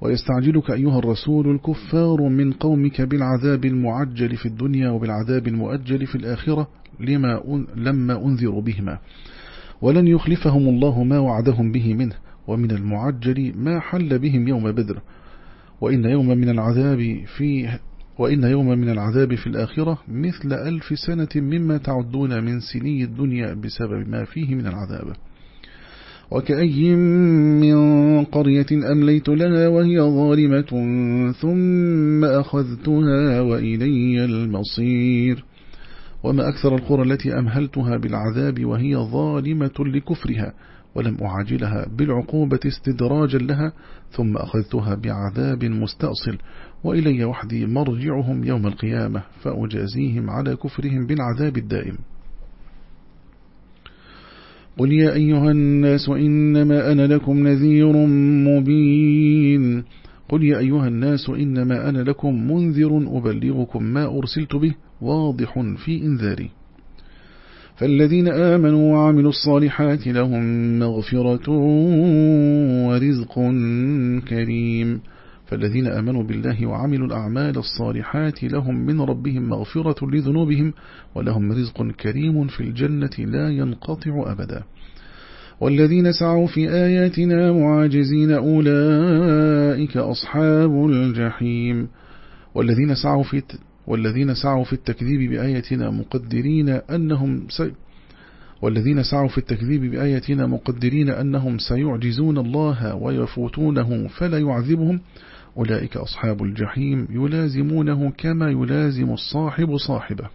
ويستعجلك أيها الرسول الكفار من قومك بالعذاب المعجل في الدنيا وبالعذاب المؤجل في الآخرة لما لما أنذروا بهما. ولن يخلفهم الله ما وعدهم به منه ومن المعجل ما حل بهم يوم بدر. وإن يوم من العذاب في وإن يوم من العذاب في الآخرة مثل ألف سنة مما تعدون من سني الدنيا بسبب ما فيه من العذاب. وكأي من قرية أمليت لها وهي ظالمة ثم أخذتها وإلي المصير. وما أكثر القرى التي أمهلتها بالعذاب وهي ظالمة لكفرها ولم أعاجلها بالعقوبة استدراجا لها ثم أخذتها بعذاب مستأصل وإلي وحدي مرجعهم يوم القيامة فأجازيهم على كفرهم بالعذاب الدائم. قل يا أيها الناس إنما أنا لكم نذير مبين. قل يا أيها الناس إنما أنا لكم منذر أبلغكم ما أرسلت به واضح في إنذاري فالذين آمنوا وعملوا الصالحات لهم مغفرة ورزق كريم. فالذين آمنوا بالله وعملوا الأعمال الصالحات لهم من ربهم مغفرة لذنوبهم ولهم رزق كريم في الجنة لا ينقطع أبدا. والذين سعوا في آياتنا معاجزين أولئك أصحاب الجحيم. والذين سعوا في والذين سعوا في التكذيب بآياتنا مقدرين أنهم سي والذين سعوا في التكذيب بآياتنا مقدرين أنهم سيعجزون الله ويفوتونه فلا يعذبهم. أولئك أصحاب الجحيم يلازمونه كما يلازم الصاحب صاحبه.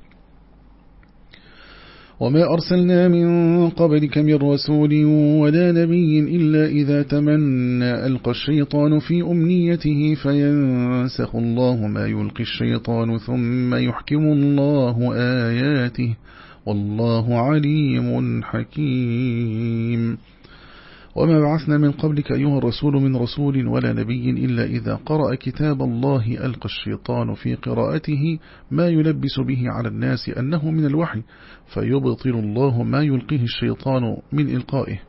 وما أرسلنا من قبلك من رسول ولا نبي إلا إذا تمنى ألقى الشيطان في أمنيته فينسخ الله ما يلقي الشيطان ثم يحكم الله آياته والله عليم حكيم. وما بعثنا من قبلك أيها الرسول من رسول ولا نبي إلا إذا قرأ كتاب الله ألقى الشيطان في قراءته ما يلبس به على الناس أنه من الوحي فيبطل الله ما يلقيه الشيطان من إلقائه.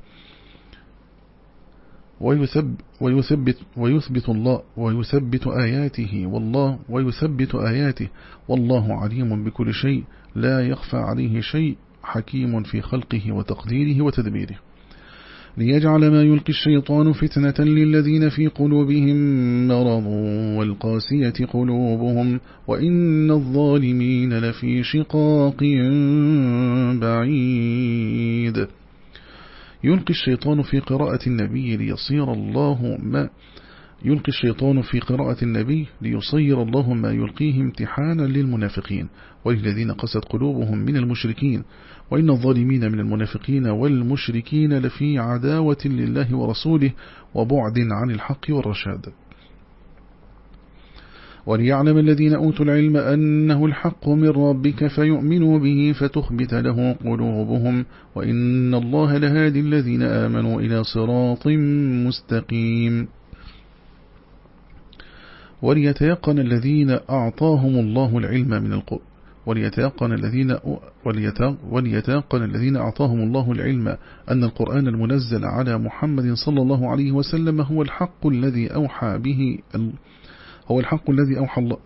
ويثب ويثبت ويثبت الله ويثبت آياته والله ويثبت آياته. والله عليم بكل شيء لا يخفى عليه شيء حكيم في خلقه وتقديره وتدبيره. ليجعل ما يلقي الشيطان فتنة للذين في قلوبهم مرض والقاسية قلوبهم وإن الظالمين لفي شقاق بعيد. يلقي الشيطان في قراءة النبي ليصير الله ما يلقي الشيطان في قراءة النبي ليصير الله ما يلقيه امتحانا للمنافقين. وللذين قست قلوبهم من المشركين. وإن الظالمين من المنافقين والمشركين لفي عداوة لله ورسوله وبعد عن الحق والرشاد. وليعلم الذين أوتوا العلم أنه الحق من ربك فيؤمنوا به فتخبت له قلوبهم. وإن الله لهادي الذين آمنوا إلى صراط مستقيم. وليتيقن الذين أعطاهم الله العلم من القرآن. وليتيقن الذين وليتيقن الذين أعطاهم الله العلم أن القرآن المنزل على محمد صلى الله عليه وسلم هو الحق الذي أوحى به هو الحق الذي أوحى الله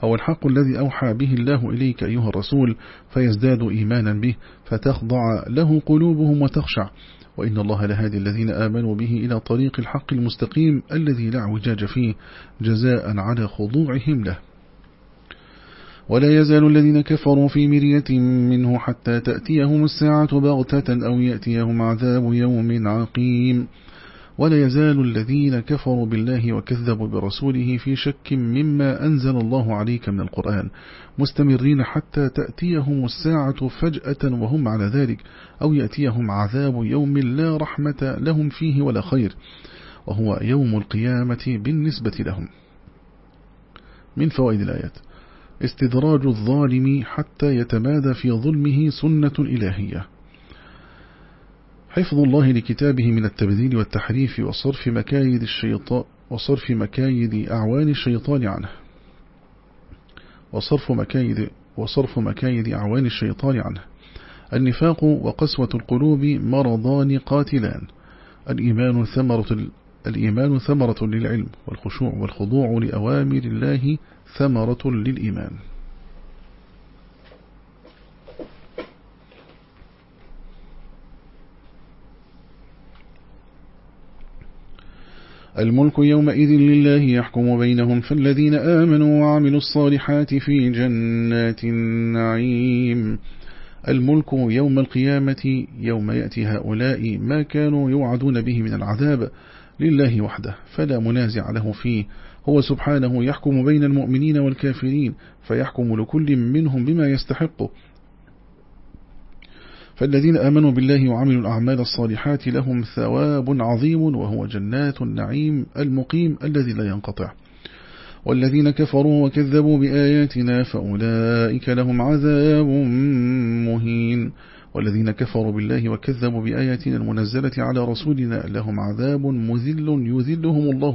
هو الحق الذي أوحى به الله إليك أيها الرسول فيزداد إيمانا به فتخضع له قلوبهم وتخشع. وإن الله لهادي الذين آمنوا به إلى طريق الحق المستقيم الذي لا اعوجاج فيه جزاء على خضوعهم له. ولا يزال الذين كفروا في مرية منه حتى تأتيهم الساعة بغتة أو يأتيهم عذاب يوم عقيم. ولا يزال الذين كفروا بالله وكذبوا برسوله في شك مما أنزل الله عليك من القرآن مستمرين حتى تأتيهم الساعة فجأة وهم على ذلك أو يأتيهم عذاب يوم لا رحمة لهم فيه ولا خير وهو يوم القيامة بالنسبة لهم. من فوائد الآيات استدراج الظالم حتى يتمادى في ظلمه سنة إلهية حفظ الله لكتابه من التبذيل والتحريف وصرف مكايد الشيطان وصرف مكايد أعوان الشيطان عنه. وصرف مكايد وصرف مكايد أعوان الشيطان عنه. النفاق وقسوة القلوب مرضان قاتلان. الإيمان ثمرة الإيمان ثمرة للعلم والخشوع والخضوع لأوامر الله ثمرة للإيمان. الملك يومئذ لله يحكم بينهم فالذين آمنوا وعملوا الصالحات في جنات النعيم. الملك يوم القيامة يوم يأتي هؤلاء ما كانوا يوعدون به من العذاب لله وحده فلا منازع له فيه. هو سبحانه يحكم بين المؤمنين والكافرين فيحكم لكل منهم بما يستحقه. فالذين آمنوا بالله وعملوا الأعمال الصالحات لهم ثواب عظيم وهو جنات النعيم المقيم الذي لا ينقطع. والذين كفروا وكذبوا بآياتنا فأولئك لهم عذاب مهين. والذين كفروا بالله وكذبوا بآياتنا المنزلة على رسولنا لهم عذاب مذل يذلهم الله